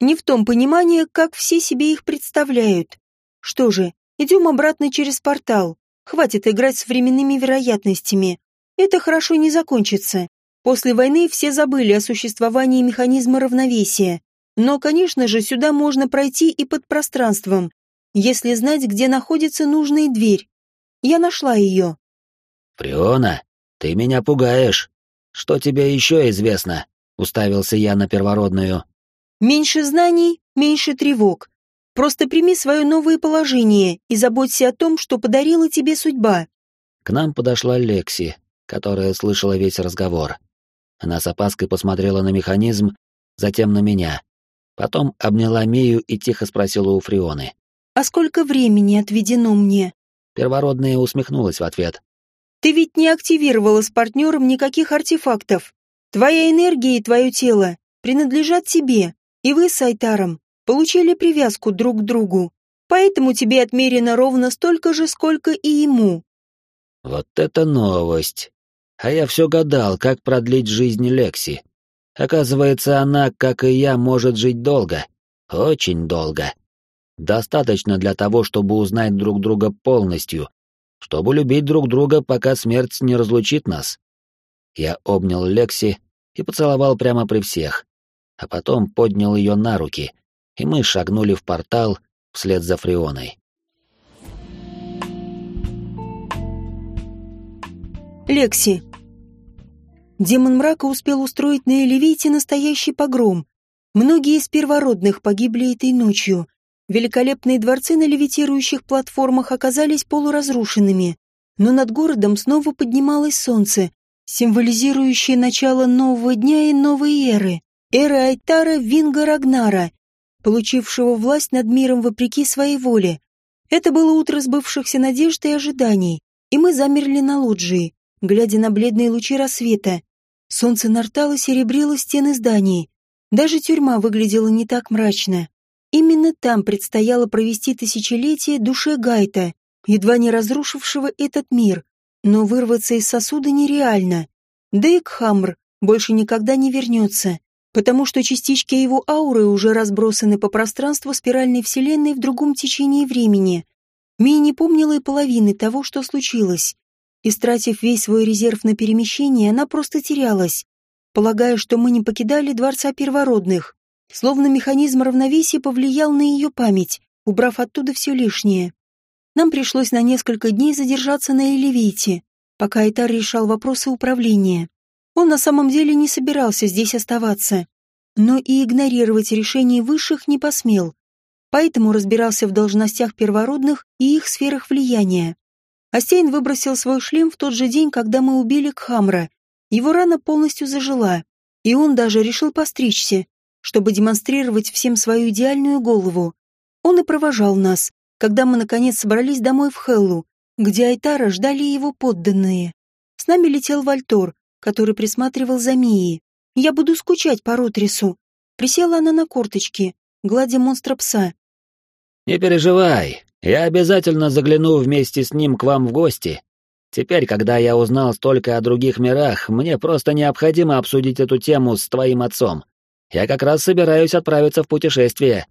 [SPEAKER 2] Не в том понимании, как все себе их представляют. Что же, идем обратно через портал. Хватит играть с временными вероятностями. Это хорошо не закончится. После войны все забыли о существовании механизма равновесия. Но, конечно же, сюда можно пройти и под пространством, если знать, где находится нужная дверь. Я нашла ее.
[SPEAKER 1] «Фриона, ты меня пугаешь», что тебе еще известно?» — уставился я на первородную.
[SPEAKER 2] «Меньше знаний, меньше тревог. Просто прими свое новое положение и заботься о том, что подарила тебе судьба».
[SPEAKER 1] К нам подошла Лекси, которая слышала весь разговор. Она с опаской посмотрела на механизм, затем на меня. Потом обняла Мию и тихо спросила у Фрионы.
[SPEAKER 2] «А сколько времени отведено мне?»
[SPEAKER 1] Первородная усмехнулась в ответ.
[SPEAKER 2] Ты ведь не активировала с партнером никаких артефактов. Твоя энергия и твое тело принадлежат тебе, и вы с Айтаром получили привязку друг к другу. Поэтому тебе отмерено ровно столько же, сколько и ему.
[SPEAKER 1] Вот это новость. А я все гадал, как продлить жизнь Лекси. Оказывается, она, как и я, может жить долго. Очень долго. Достаточно для того, чтобы узнать друг друга полностью чтобы любить друг друга, пока смерть не разлучит нас. Я обнял Лекси и поцеловал прямо при всех, а потом поднял ее на руки, и мы шагнули в портал вслед за Фрионой.
[SPEAKER 2] Лекси. Демон мрака успел устроить на Элевите настоящий погром. Многие из первородных погибли этой ночью, Великолепные дворцы на левитирующих платформах оказались полуразрушенными, но над городом снова поднималось солнце, символизирующее начало нового дня и новой эры, эры Айтара Винга Рагнара, получившего власть над миром вопреки своей воле. Это было утро сбывшихся надежд и ожиданий, и мы замерли на лоджии, глядя на бледные лучи рассвета. Солнце нартало серебрило стены зданий. Даже тюрьма выглядела не так мрачно. Именно там предстояло провести тысячелетие душе Гайта, едва не разрушившего этот мир. Но вырваться из сосуда нереально. Да и Кхамр больше никогда не вернется, потому что частички его ауры уже разбросаны по пространству спиральной вселенной в другом течении времени. Мия не помнила и половины того, что случилось. Истратив весь свой резерв на перемещение, она просто терялась, полагая, что мы не покидали Дворца Первородных. Словно механизм равновесия повлиял на ее память, убрав оттуда все лишнее. Нам пришлось на несколько дней задержаться на Элевейте, пока Этар решал вопросы управления. Он на самом деле не собирался здесь оставаться, но и игнорировать решения высших не посмел, поэтому разбирался в должностях первородных и их сферах влияния. Астейн выбросил свой шлем в тот же день, когда мы убили Кхамра. Его рана полностью зажила, и он даже решил постричься, чтобы демонстрировать всем свою идеальную голову. Он и провожал нас, когда мы наконец собрались домой в Хеллу, где Айтара ждали его подданные. С нами летел Вальтор, который присматривал за Мией. Я буду скучать по Ротрису. Присела она на корточки, гладя монстра пса.
[SPEAKER 1] «Не переживай, я обязательно загляну вместе с ним к вам в гости. Теперь, когда я узнал столько о других мирах, мне просто необходимо обсудить эту тему с твоим отцом. Я как раз собираюсь отправиться в путешествие.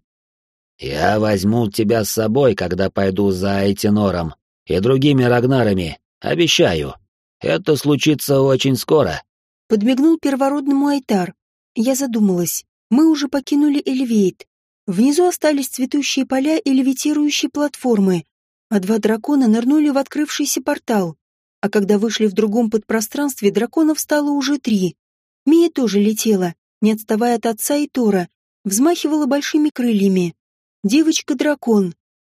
[SPEAKER 1] Я возьму тебя с собой, когда пойду за Айтинором и другими Рагнарами, обещаю. Это случится очень скоро.
[SPEAKER 2] Подмигнул первородному Айтар. Я задумалась. Мы уже покинули Эльвейт. Внизу остались цветущие поля и левитирующие платформы, а два дракона нырнули в открывшийся портал. А когда вышли в другом подпространстве, драконов стало уже три. Мия тоже летела, не отставая от отца и Тора, взмахивала большими крыльями. Девочка-дракон,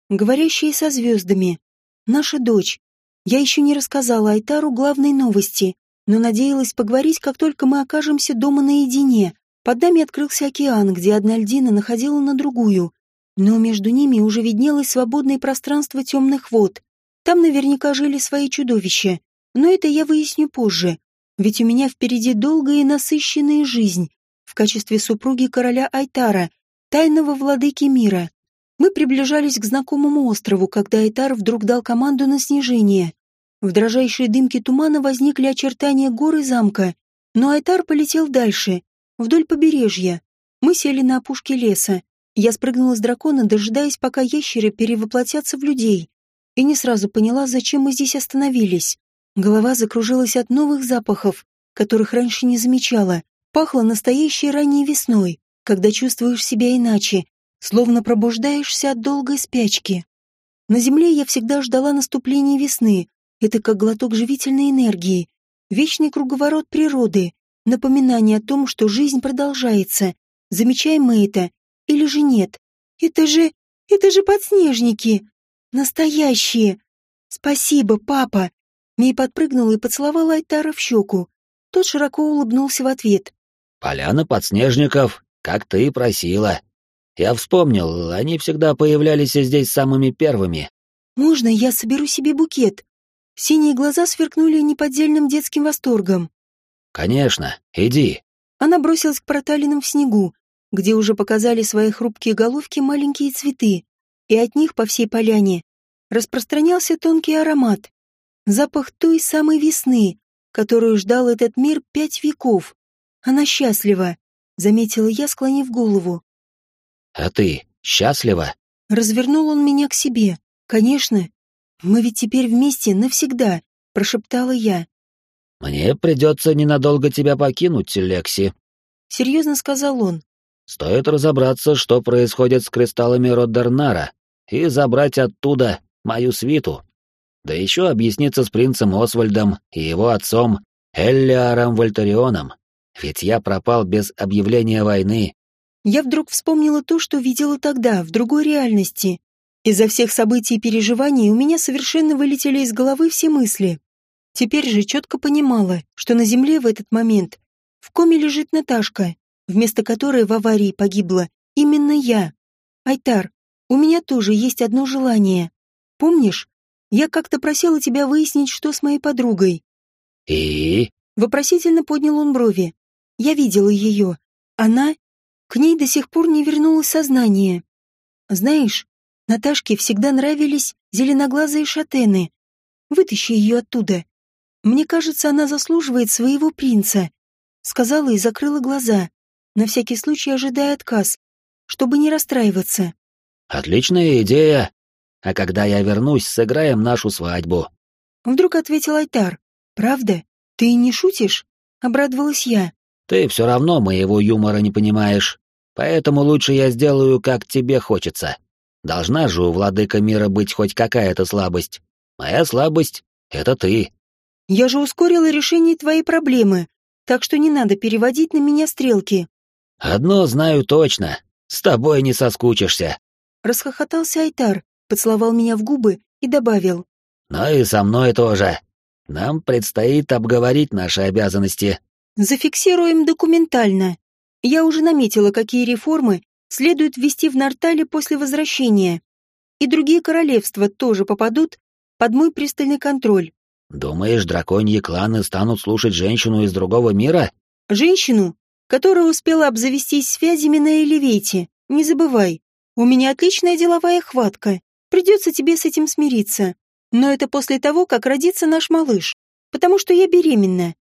[SPEAKER 2] говорящая со звездами. Наша дочь. Я еще не рассказала Айтару главной новости, но надеялась поговорить, как только мы окажемся дома наедине. Под нами открылся океан, где одна льдина находила на другую, но между ними уже виднелось свободное пространство темных вод. Там наверняка жили свои чудовища, но это я выясню позже, ведь у меня впереди долгая и насыщенная жизнь в качестве супруги короля Айтара, тайного владыки мира. Мы приближались к знакомому острову, когда Айтар вдруг дал команду на снижение. В дрожащей дымке тумана возникли очертания горы замка, но Айтар полетел дальше, вдоль побережья. Мы сели на опушке леса. Я спрыгнула с дракона, дожидаясь, пока ящеры перевоплотятся в людей, и не сразу поняла, зачем мы здесь остановились. Голова закружилась от новых запахов, которых раньше не замечала. Пахло настоящей ранней весной, когда чувствуешь себя иначе, словно пробуждаешься от долгой спячки. На земле я всегда ждала наступления весны. Это как глоток живительной энергии, вечный круговорот природы, напоминание о том, что жизнь продолжается. Замечаем мы это или же нет? Это же... это же подснежники! Настоящие! Спасибо, папа! Мей подпрыгнула и поцеловала Айтара в щеку. Тот широко улыбнулся в ответ.
[SPEAKER 1] «Поляна подснежников, как ты и просила. Я вспомнил, они всегда появлялись здесь самыми первыми.
[SPEAKER 2] Можно я соберу себе букет? Синие глаза сверкнули неподдельным детским восторгом.
[SPEAKER 1] Конечно, иди.
[SPEAKER 2] Она бросилась к проталинам в снегу, где уже показали свои хрупкие головки маленькие цветы, и от них по всей поляне распространялся тонкий аромат. Запах той самой весны, которую ждал этот мир пять веков. Она счастлива, заметила я, склонив голову.
[SPEAKER 1] А ты счастлива?
[SPEAKER 2] Развернул он меня к себе. Конечно. Мы ведь теперь вместе навсегда, прошептала я.
[SPEAKER 1] Мне придется ненадолго тебя покинуть, Лекси.
[SPEAKER 2] Серьезно сказал он.
[SPEAKER 1] Стоит разобраться, что происходит с кристаллами Роддернара, и забрать оттуда мою свиту. Да еще объясниться с принцем Освальдом и его отцом Эллиаром Вольтарионом. Ведь я пропал без объявления войны,
[SPEAKER 2] я вдруг вспомнила то, что видела тогда, в другой реальности. Из-за всех событий и переживаний у меня совершенно вылетели из головы все мысли. Теперь же четко понимала, что на земле в этот момент в коме лежит Наташка, вместо которой в аварии погибла именно я. Айтар, у меня тоже есть одно желание. Помнишь, я как-то просила тебя выяснить, что с моей подругой.
[SPEAKER 1] И?
[SPEAKER 2] Вопросительно поднял он брови. Я видела ее. Она к ней до сих пор не вернулось сознание. Знаешь, Наташке всегда нравились зеленоглазые шатены. Вытащи ее оттуда. Мне кажется, она заслуживает своего принца. Сказала и закрыла глаза, на всякий случай ожидая отказ, чтобы не расстраиваться.
[SPEAKER 1] Отличная идея. А когда я вернусь, сыграем нашу свадьбу.
[SPEAKER 2] Вдруг ответил Айтар. Правда? Ты не шутишь? Обрадовалась я.
[SPEAKER 1] Ты все равно моего юмора не понимаешь. Поэтому лучше я сделаю, как тебе хочется. Должна же у владыка мира быть хоть какая-то слабость. Моя слабость — это ты.
[SPEAKER 2] Я же ускорила решение твоей проблемы, так что не надо переводить на меня стрелки.
[SPEAKER 1] Одно знаю точно, с тобой не соскучишься.
[SPEAKER 2] Расхохотался Айтар, поцеловал меня в губы и добавил.
[SPEAKER 1] Ну и со мной тоже. Нам предстоит обговорить наши обязанности.
[SPEAKER 2] Зафиксируем документально. Я уже наметила, какие реформы следует ввести в Нартале после возвращения. И другие королевства тоже попадут под мой пристальный контроль.
[SPEAKER 1] Думаешь, драконьи кланы станут слушать женщину из другого мира?
[SPEAKER 2] Женщину, которая успела обзавестись связями на Элевейте. Не забывай, у меня отличная деловая хватка. Придется тебе с этим смириться. Но это после того, как родится наш малыш. Потому что я беременна.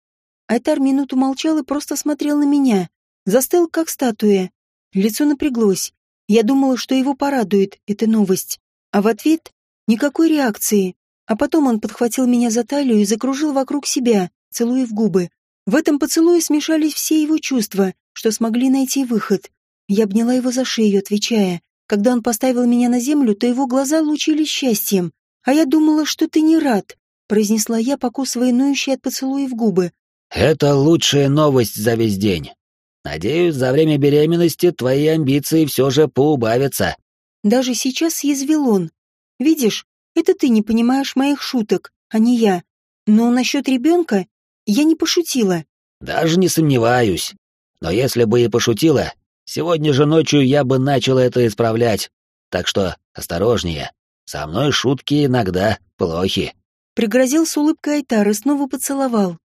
[SPEAKER 2] Айтар минуту молчал и просто смотрел на меня. Застыл, как статуя. Лицо напряглось. Я думала, что его порадует эта новость. А в ответ — никакой реакции. А потом он подхватил меня за талию и закружил вокруг себя, целуя в губы. В этом поцелуе смешались все его чувства, что смогли найти выход. Я обняла его за шею, отвечая. Когда он поставил меня на землю, то его глаза лучились счастьем. «А я думала, что ты не рад», — произнесла я, покусывая ноющие от поцелуев губы.
[SPEAKER 1] «Это лучшая новость за весь день. Надеюсь, за время беременности твои амбиции все же поубавятся».
[SPEAKER 2] Даже сейчас съязвил он. «Видишь, это ты не понимаешь моих шуток, а не я. Но насчет ребенка я не пошутила».
[SPEAKER 1] «Даже не сомневаюсь. Но если бы и пошутила, сегодня же ночью я бы начал это исправлять. Так что осторожнее». Со мной шутки иногда плохи.
[SPEAKER 2] Пригрозил с улыбкой Айтар и снова поцеловал.